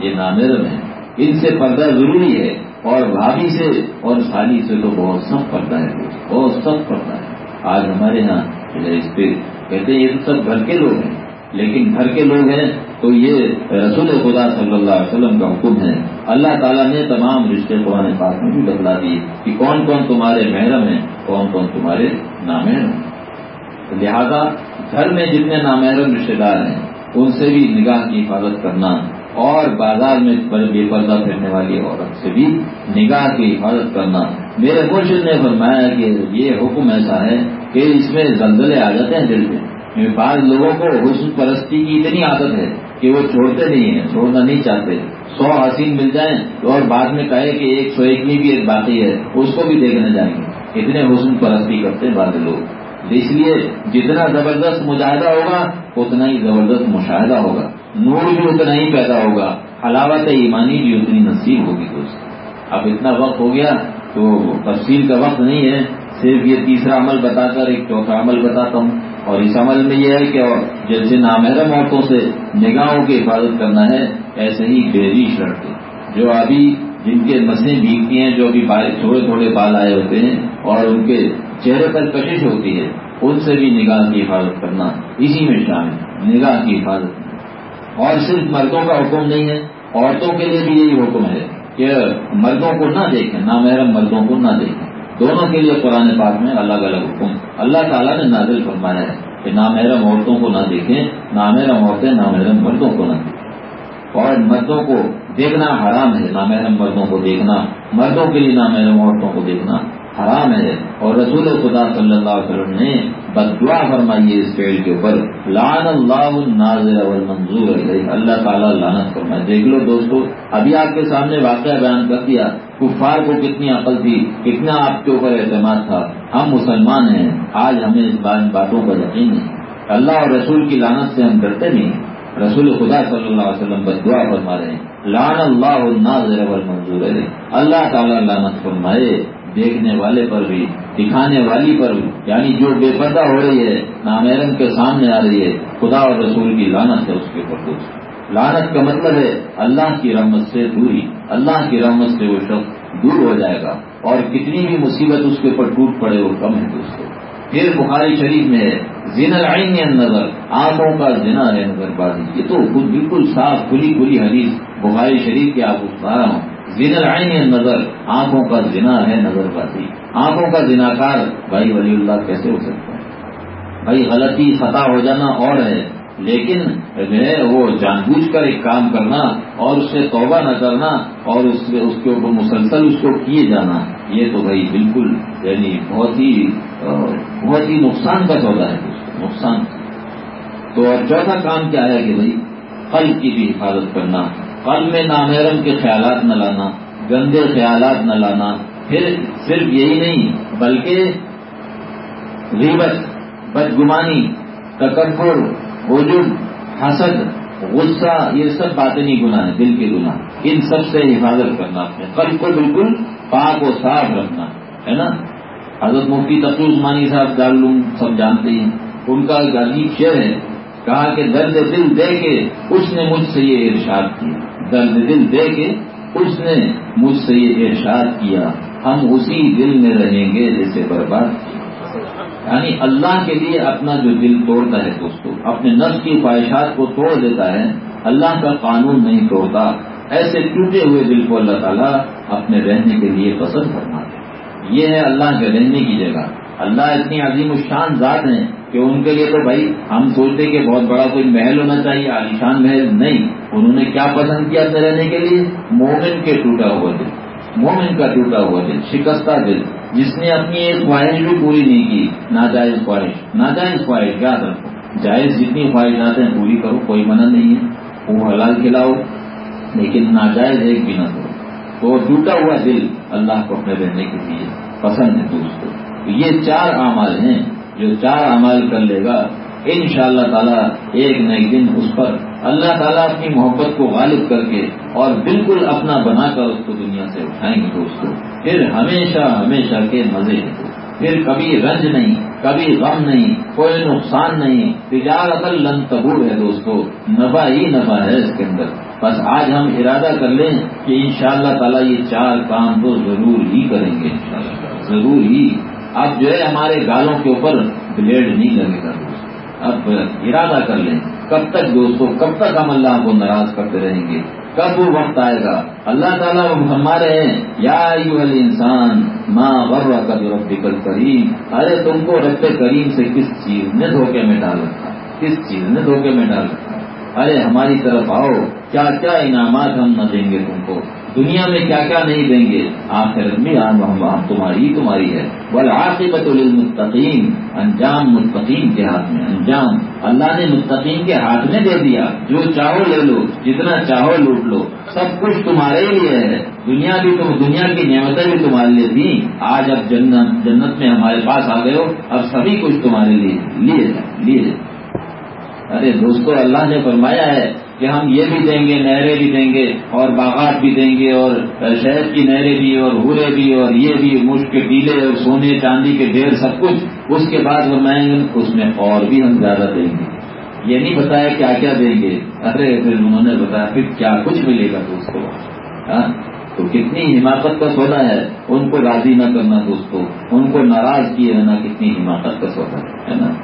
یہ نامحرم ہیں۔ ان سے پردہ ضروری ہے اور بھابھی سے اور سالی سے تو بہت سخت پردہ ہے بہت سخت پردہ ہے۔ آج ہمارے یہاں اس پہ کہتے ہیں، یہ تو سب گھر کے لوگ ہیں۔ لیکن گھر کے لوگ ہیں تو یہ رسول خدا صلی اللہ علیہ وسلم کا حکم ہے۔ اللہ تعالیٰ نے تمام رشتے قرآن پاک میں بھی بتلا دی کہ کون کون تمہارے محرم ہیں، کون کون تمہارے نامحرم ہیں۔ لہذا گھر میں جتنے نامحرم رشتے دار ہیں، ان سے بھی نگاہ کی حفاظت کرنا اور بازار میں بے پردہ پھرنے والی عورت سے بھی نگاہ کی حفاظت کرنا۔ میرے مرشد نے فرمایا کہ یہ حکم ایسا ہے کہ اس میں زلزلے آ جاتے ہیں دل میں۔ یعنی بعض لوگوں کو حسن پرستی کی اتنی عادت ہے کہ وہ چھوڑتے نہیں ہیں، چھوڑنا نہیں چاہتے۔ سو حسین مل جائیں تو اور بعد میں کہے کہ ایک سو ایک بھی ایک باقی ہے، اس کو بھی دیکھنے جائیں گے۔ اتنے حسن پرستی کرتے ہیں بعض لوگ۔ اس لیے جتنا زبردست مجاہدہ ہوگا، اتنا ہی زبردست مشاہدہ ہوگا۔ نور بھی اتنا ہی پیدا ہوگا۔ حلاوت ایمانی بھی اتنی نصیب ہوگی دوست اب اتنا وقت ہو گیا تو تفصیل کا وقت نہیں ہے، صرف یہ تیسرا عمل بتا کر ایک چوتھا عمل بتاتا ہوں۔ اور اس عمل میں یہ ہے کہ جیسے نامحرم عورتوں سے نگاہوں کی حفاظت کرنا ہے، ایسے ہی بیریش لڑکے جو ابھی جن کے نسیں بھیگتی ہیں، جو ابھی تھوڑے تھوڑے بال آئے ہوتے ہیں اور ان کے چہرے پر کشش ہوتی ہے، ان سے بھی نگاہ کی حفاظت کرنا اسی میں شامل نگاہ کی حفاظت۔ اور صرف مردوں کا حکم نہیں ہے، عورتوں کے لیے بھی یہی حکم ہے کہ مردوں کو نہ دیکھیں، نامحرم مردوں کو نہ دیکھیں۔ دونوں کے لیے قرآن پاک میں الگ الگ حکم۔ اللہ تعالیٰ نے نازل فرمایا ہے کہ نامحرم عورتوں کو نہ دیکھیں نامحرم عورتیں نامحرم مردوں کو نہ دیکھیں۔ اور مردوں کو دیکھنا حرام ہے نامحرم مردوں کو دیکھنا۔ مردوں کے لیے نامحرم عورتوں کو دیکھنا حرام ہے۔ اور رسول خدا صلی اللہ علیہ وسلم نے بدعا فرمائی ہے اس پیڑ کے اوپر لان اللہ نازر منظور اللہ تعالیٰ لانت فرمائے دیکھ لو دوستو، ابھی آپ کے سامنے واقعہ بیان کر دیا۔ کفار کو کتنی عقل تھی، کتنا آپ کے اوپر اعتماد تھا۔ ہم مسلمان ہیں، آج ہمیں اس باتوں کا یقین نہیں اللہ اور رسول کی لانت سے ہم ڈرتے نہیں۔ رسول خدا صلی اللہ علیہ وسلم بدعا فرما رہے ہیں۔ لان اللہ نازر منظور اللہ تعالیٰ لانت فرمائے، دیکھنے والے پر بھی، دکھانے والی پر بھی۔ یعنی جو بے پردہ ہو رہی ہے نامیرن کے سامنے آ رہی ہے، خدا اور رسول کی لانت ہے اس کے اوپر۔ کچھ لانت کا مطلب ہے اللہ کی رحمت سے دوری، اللہ کی رحمت سے وہ شخص دور ہو جائے گا اور کتنی بھی مصیبت اس کے اوپر ٹوٹ پڑے وہ کم ہے دوستوں پھر بخاری شریف میں ہے زین العین نظر آنکھوں کا زنا ہے نظر بازی۔ یہ تو بالکل صاف، کھلی کھلی حدیث بخاری شریف کی آپ اس رہا ہوں۔ زین العین نظر آنکھوں کا زنا ہے نظر بازی۔ آنکھوں کا زناکار بھائی ولی اللہ کیسے ہو سکتا ہے؟ بھائی غلطی خطا ہو جانا اور ہے۔ لیکن جو ہے وہ جان بوجھ کر ایک کام کرنا اور اس سے توبہ نہ کرنا اور اس اس کے اوپر مسلسل اس کو کیے جانا، یہ تو بھائی بالکل یعنی بہت ہی بہت ہی نقصان کا سودا ہے۔ نقصان۔ تو اور چوتھا کام کیا ہے کہ بھائی، قلب کی بھی حفاظت کرنا، قلب میں نامیرم کے خیالات نہ لانا، گندے خیالات نہ لانا۔ پھر صرف یہی نہیں، بلکہ غیبت، بدگمانی تکبر وجود، حسد، غصہ، یہ سب باتیں نہیں گناہ ہیں، دل کے گناہ ان سب سے حفاظت کرنا اپنے قلب کو بالکل پاک و صاف رکھنا، ہے نا؟ حضرت مفتی تقی عثمانی صاحب دارالعلوم سب جانتے ہیں۔ ان کا ایک عجیب شعر ہے، کہا کہ درد دل دے کے اس نے مجھ سے یہ ارشاد کیا۔ درد دل دے کے اس نے مجھ سے یہ ارشاد کیا۔ ہم اسی دل میں رہیں گے جیسے برباد کیا۔ یعنی اللہ کے لیے اپنا جو دل توڑتا ہے دوستو اپنے نفس کی خواہشات کو توڑ دیتا ہے، اللہ کا قانون نہیں توڑتا۔ ایسے ٹوٹے ہوئے دل کو اللہ تعالیٰ اپنے رہنے کے لیے پسند فرماتے یہ ہے اللہ کے رہنے کی جگہ۔ اللہ اتنی عظیم الشان ذات ہیں کہ ان کے لیے تو بھائی ہم سوچتے کہ بہت بڑا کوئی محل ہونا چاہیے، عالیشان محل نہیں۔ انہوں نے کیا پسند کیا اپنے رہنے کے لیے؟ مومن کے ٹوٹا ہوا دل۔ مومن کا ٹوٹا ہوا دل، شکستہ دل، جس نے اپنی ایک خواہش بھی پوری نہیں کی۔ ناجائز خواہش ناجائز خواہش، یاد رکھو۔ جائز جتنی خواہشات ہیں پوری کرو، کوئی منع نہیں ہے۔ وہ حلال کھلاؤ، لیکن ناجائز ایک بھی نہ کرو۔ تو ٹوٹا ہوا دل اللہ کو اپنے رہنے کے لیے پسند ہے دوستوں یہ چار اعمال ہیں جو چار اعمال کر لے گا۔ ان شاء اللہ تعالیٰ ایک نہ ایک دن اس پر اللہ تعالیٰ اپنی محبت کو غالب کر کے اور بالکل اپنا بنا کر اس کو دنیا سے اٹھائیں گے دوستوں پھر ہمیشہ ہمیشہ کے مزے ہیں۔ پھر کبھی رنج نہیں، کبھی غم نہیں، کوئی نقصان نہیں۔ تجارت لن تبور ہے دوستو، نفع ہی نفع ہے اس کے اندر۔ بس آج ہم ارادہ کر لیں کہ ان شاء اللہ تعالیٰ یہ چار کام تو ضرور ہی کریں گے۔ انشاءاللہ ضرور ہی۔ اب جو ہے ہمارے گالوں کے اوپر بلیڈ نہیں لگے گا۔ دوست اب ارادہ کر لیں۔ کب تک دوستو، کب تک ہم اللہ کو ناراض کرتے رہیں گے؟ کب وہ وقت آئے گا؟ اللہ تعالیٰ ہمارے ہیں۔ یا انسان ماں غر کا جو رب کریم ارے تم کو رب کریم سے کس چیز نے دھوکے میں ڈال رکھا؟ کس چیز نے دھوکے میں ڈال رکھا؟ ارے ہماری طرف آؤ۔ کیا کیا انعامات ہم نہ دیں گے تم کو؟ دنیا میں کیا کیا نہیں دیں گے؟ آخر میں ہم تمہاری ہی تمہاری ہے۔ بل عاقبت المستقیم انجام مستقیم کے ہاتھ میں، انجام۔ اللہ نے مستقیم کے ہاتھ میں دے دیا۔ جو چاہو لے لو، جتنا چاہو لوٹ لو۔ سب کچھ تمہارے لیے ہے۔ دنیا بھی تم، دنیا کی نعمتیں بھی تمہارے لیے تھیں۔ آج اب جنت جنت میں ہمارے پاس آ گئے ہو۔ اب سبھی کچھ تمہارے لیے لیے لیے ارے دوستو، اللہ نے فرمایا ہے کہ ہم یہ بھی دیں گے، نہریں بھی دیں گے، اور باغات بھی دیں گے، اور شہد کی نہریں بھی، اور ہورے بھی، اور یہ بھی، مشک کے ٹیلے، اور سونے چاندی کے ڈھیر سب کچھ۔ اس کے بعد وہ میں اس میں اور بھی ہم زیادہ دیں گے۔ یہ نہیں بتایا کیا کیا دیں گے۔ ارے، پھر انہوں نے بتایا، پھر کیا کچھ ملے گا دوست کو ہاں؟ تو کتنی حماقت کا سودا ہے۔ ان کو راضی نہ کرنا دوست کو ان کو ناراض کیے رہنا کتنی حماقت کا سودا ہے نا؟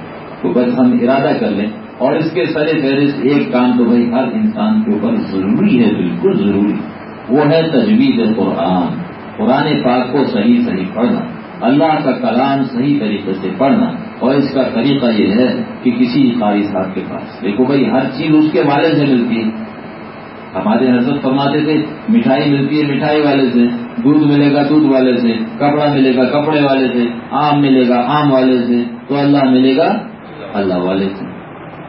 تو بس ہم ارادہ کر لیں۔ اور اس کے سر فہرست ایک کام تو بھائی ہر انسان کے اوپر ضروری ہے، بالکل ضروری۔ وہ ہے تجویز قرآن۔ قرآن پاک کو صحیح صحیح پڑھنا، اللہ کا کلام صحیح طریقے سے پڑھنا۔ اور اس کا طریقہ یہ ہے کہ کسی قاری صاحب کے پاس۔ دیکھو بھائی، ہر چیز اس کے والے سے ملتی ہے۔ ہمارے حضرت فرماتے تھے، مٹھائی ملتی ہے مٹھائی والے سے، دودھ ملے گا دودھ والے سے، کپڑا ملے گا کپڑے والے سے، آم ملے گا آم والے سے، تو اللہ ملے گا اللہ والے سے۔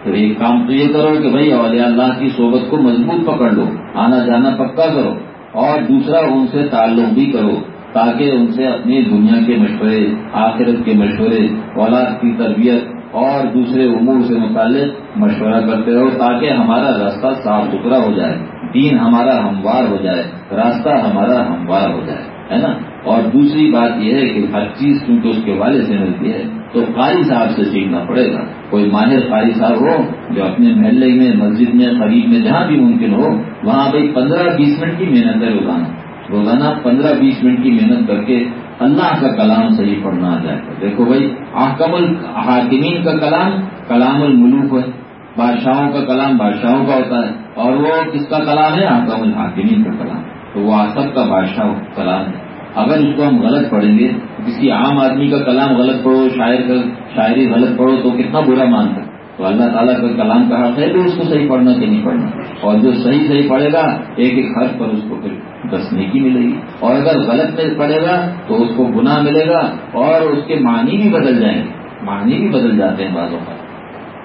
تو ایک کام تو یہ کرو کہ بھائی اولیاء اللہ کی صحبت کو مضبوط پکڑ لو، آنا جانا پکا کرو، اور دوسرا ان سے تعلق بھی کرو تاکہ ان سے اپنی دنیا کے مشورے، آخرت کے مشورے، اولاد کی تربیت اور دوسرے امور سے متعلق مشورہ کرتے رہو تاکہ ہمارا راستہ صاف ستھرا ہو جائے، دین ہمارا ہموار ہو جائے، راستہ ہمارا ہموار ہو جائے، ہے نا؟ اور دوسری بات یہ ہے کہ ہر چیز کیونکہ اس کے والے سے ملتی ہے تو قاری صاحب سے سیکھنا پڑے گا۔ کوئی ماہر قاری صاحب ہو جو اپنے محلے میں، مسجد میں، قریب میں جہاں بھی ممکن ہو، وہاں بھائی پندرہ بیس منٹ کی محنت ہے روزانہ۔ روزانہ پندرہ بیس منٹ کی محنت کر کے اللہ کا کلام صحیح پڑھنا آ جائے۔ گا دیکھو بھائی آکم الحاکمین کا کلام کلام الملوک ہے۔ بادشاہوں کا کلام بادشاہوں کا ہوتا ہے۔ اور وہ کس کا کلام ہے؟ آکم الحاکمین کا کلام۔ تو وہ آسب کا بادشاہ کلام ہے۔ اگر اس کو ہم غلط پڑھیں گے، کسی عام آدمی کا کلام غلط پڑھو، شاعر کا، شاعری غلط پڑھو، تو کتنا برا مانتا تو اللہ تعالیٰ کا کلام کا حق ہے تو اس کو صحیح پڑھنا کہ نہیں پڑھنا۔ اور جو صحیح صحیح پڑھے گا، ایک ایک حرف پر اس کو پھر دس نیکی ملے گی۔ اور اگر غلط میں پڑھے گا، تو اس کو گناہ ملے گا، اور اس کے معنی بھی بدل جائیں گے۔ معنی بھی بدل جاتے ہیں بعضوں کا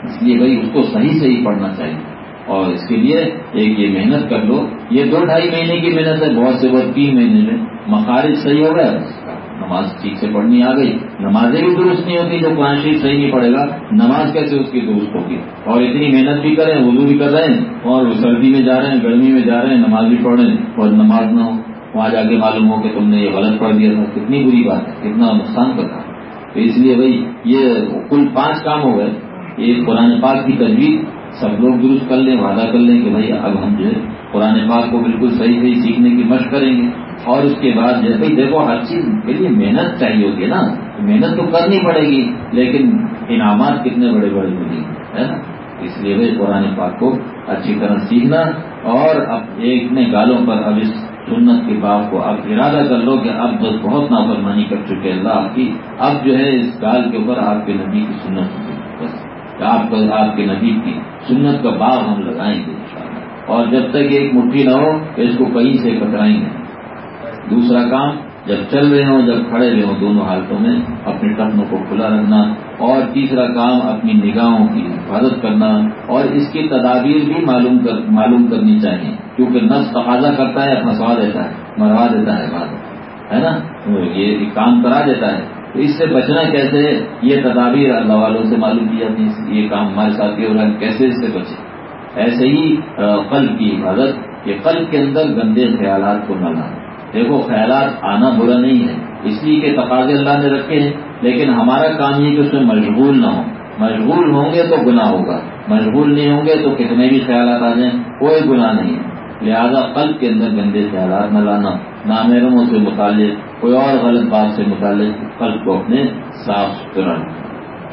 اس لیے بھائی، اس کو صحیح صحیح پڑھنا چاہیے۔ اور اس کے لیے ایک یہ محنت کر لو۔ یہ دو ڈھائی مہینے کی محنت ہے، بہت سے بہت تین مہینے میں۔ مخارج صحیح ہو گیا نماز ٹھیک سے پڑھنی آ گئی۔ نمازیں بھی درست نہیں ہوتی جو قرآن شریف صحیح نہیں پڑے گا، نماز کیسے اس کی درست ہوگی؟ اور اتنی محنت بھی کریں، وضو بھی کر رہے ہیں، اور سردی میں جا رہے ہیں، گرمی میں جا رہے ہیں، نماز بھی پڑھ رہے ہیں، اور نماز نہ ہو۔ وہاں جا کے معلوم ہو کہ تم نے یہ غلط پڑھ دیا تھا، کتنی بری بات ہے، کتنا نقصان کا تھا تو اس لیے بھائی، یہ کل پانچ کام ہو گئے۔ یہ قرآن پاک کی تجویز سب لوگ درست کر لیں، وعدہ کر لیں کہ بھائی، اب ہم جو ہے قرآن پاک کو بالکل صحیح صحیح سیکھنے کی مشق کریں گے۔ اور اس کے بعد جو ہے دیکھو ہر چیز کے لیے محنت چاہیے ہوتی ہے نا محنت تو کرنی پڑے گی، لیکن انعامات کتنے بڑے بڑے ملیں گے ہے نا؟ اس لیے بھائی قرآن پاک کو اچھی طرح سیکھنا اور اب ایک نے گالوں پر اب اس سنت کے باپ کو اب ارادہ کر لو کہ اب بس بہت نافرمانی کر چکے اللہ آپ کی اب جو ہے اس گال کے اوپر آپ کے نبی کی سنت بس۔ آپ آپ کے نبی کی سنت کا باغ ہم لگائیں گے اور جب تک ایک مٹھی نہ ہو تو اس کو کہیں سے کترائیں گے۔ دوسرا کام، جب چل رہے ہوں، جب کھڑے رہے ہوں، دونوں حالتوں میں اپنے ٹپنوں کو کھلا رکھنا اور تیسرا کام، اپنی نگاہوں کی حفاظت کرنا اور اس کی تدابیر بھی معلوم کر، معلوم کرنی چاہیے، کیونکہ نس تقاضا کرتا ہے پھنسوا دیتا ہے مروا دیتا ہے بات ہے نا؟ یہ کام کرا دیتا ہے۔ تو اس سے بچنا کیسے؟ یہ تدابیر اللہ والوں سے معلوم کی جاتی ہے یہ کام ہمارے ساتھ ہو رہا ہے، کیسے اس سے بچے؟ ایسے ہی قلب کی حفاظت، یہ قلب کے اندر گندے خیالات کو نہ لانا۔ دیکھو، خیالات آنا برا نہیں ہے۔ اس لیے کہ تقاضے اللہ نے رکھے ہیں، لیکن ہمارا کام یہ کہ اس میں مشغول نہ ہو مشغول ہوں گے تو گناہ ہوگا۔ مشغول نہیں ہوں گے تو کتنے بھی خیالات آ جائیں، کوئی گناہ نہیں ہے۔ لہذا قلب کے اندر گندے خیالات نہ لانا، نامحرموں سے متعلق، کوئی اور غلط بات سے متعلق، قلب کو اپنے صاف ستھرا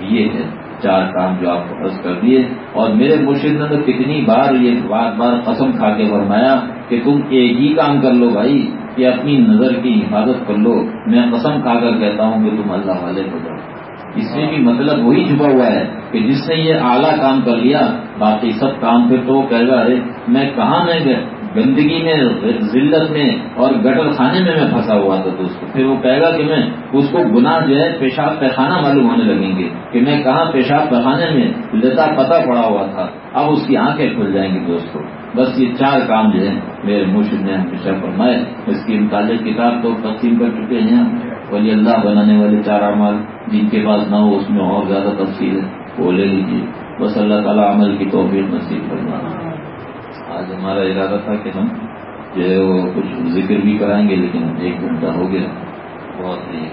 یہ ہے چار کام جو آپ کو کر دیے۔ اور میرے مرشد نے تو کتنی بار یہ بار بار قسم کھا کے فرمایا کہ تم ایک ہی کام کر لو بھائی۔ کہ اپنی نظر کی حفاظت کر لو۔ میں قسم کھا کر کہتا ہوں کہ تم اللہ والے ہو جاؤ۔ اس میں بھی مطلب وہی چھپا ہوا ہے کہ جس نے یہ اعلیٰ کام کر لیا، باقی سب کام پھر تو کہہ گا ارے میں کہاں میں گندگی میں، ذلت میں اور گٹر خانے میں میں پھنسا ہوا تھا تو اس کو۔ پھر وہ کہے گا کہ میں اس کو گناہ جو ہے پیشاب پیخانہ معلوم ہونے لگیں گے کہ میں کہاں پیشاب پیخانے میں لتا پتا پڑا ہوا تھا۔ اب اس کی آنکھیں کھل جائیں گی دوستوں بس یہ چار کام جو ہے میرے مرشد نے ہمیشہ فرمائے۔ اس کی متعلق کتاب تو تقسیم کر چکے ہیں ولی اللہ بنانے والے چار اعمال، جن کے پاس نہ ہو اس میں اور زیادہ تفصیل ہے، وہ لے لیجیے بس اللہ تعالیٰ عمل کی توفیق نصیب کرنا آج ہمارا ارادہ تھا کہ ہم جو ہے وہ کچھ ذکر بھی کرائیں گے، لیکن ایک گھنٹہ ہو گیا۔ بہت ہی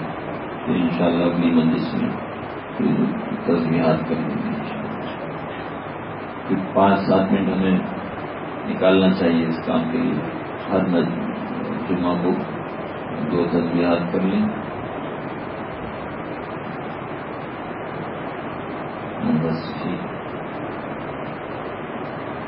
پھر ان شاء اللہ اپنی مجلس میں تصویرات کر دیں گے پھر پانچ سات منٹ ہمیں نکالنا چاہیے اس کام کے لیے۔ ہر جمعہ کو دو تصویرات کر لیں۔ بس ٹھیک۔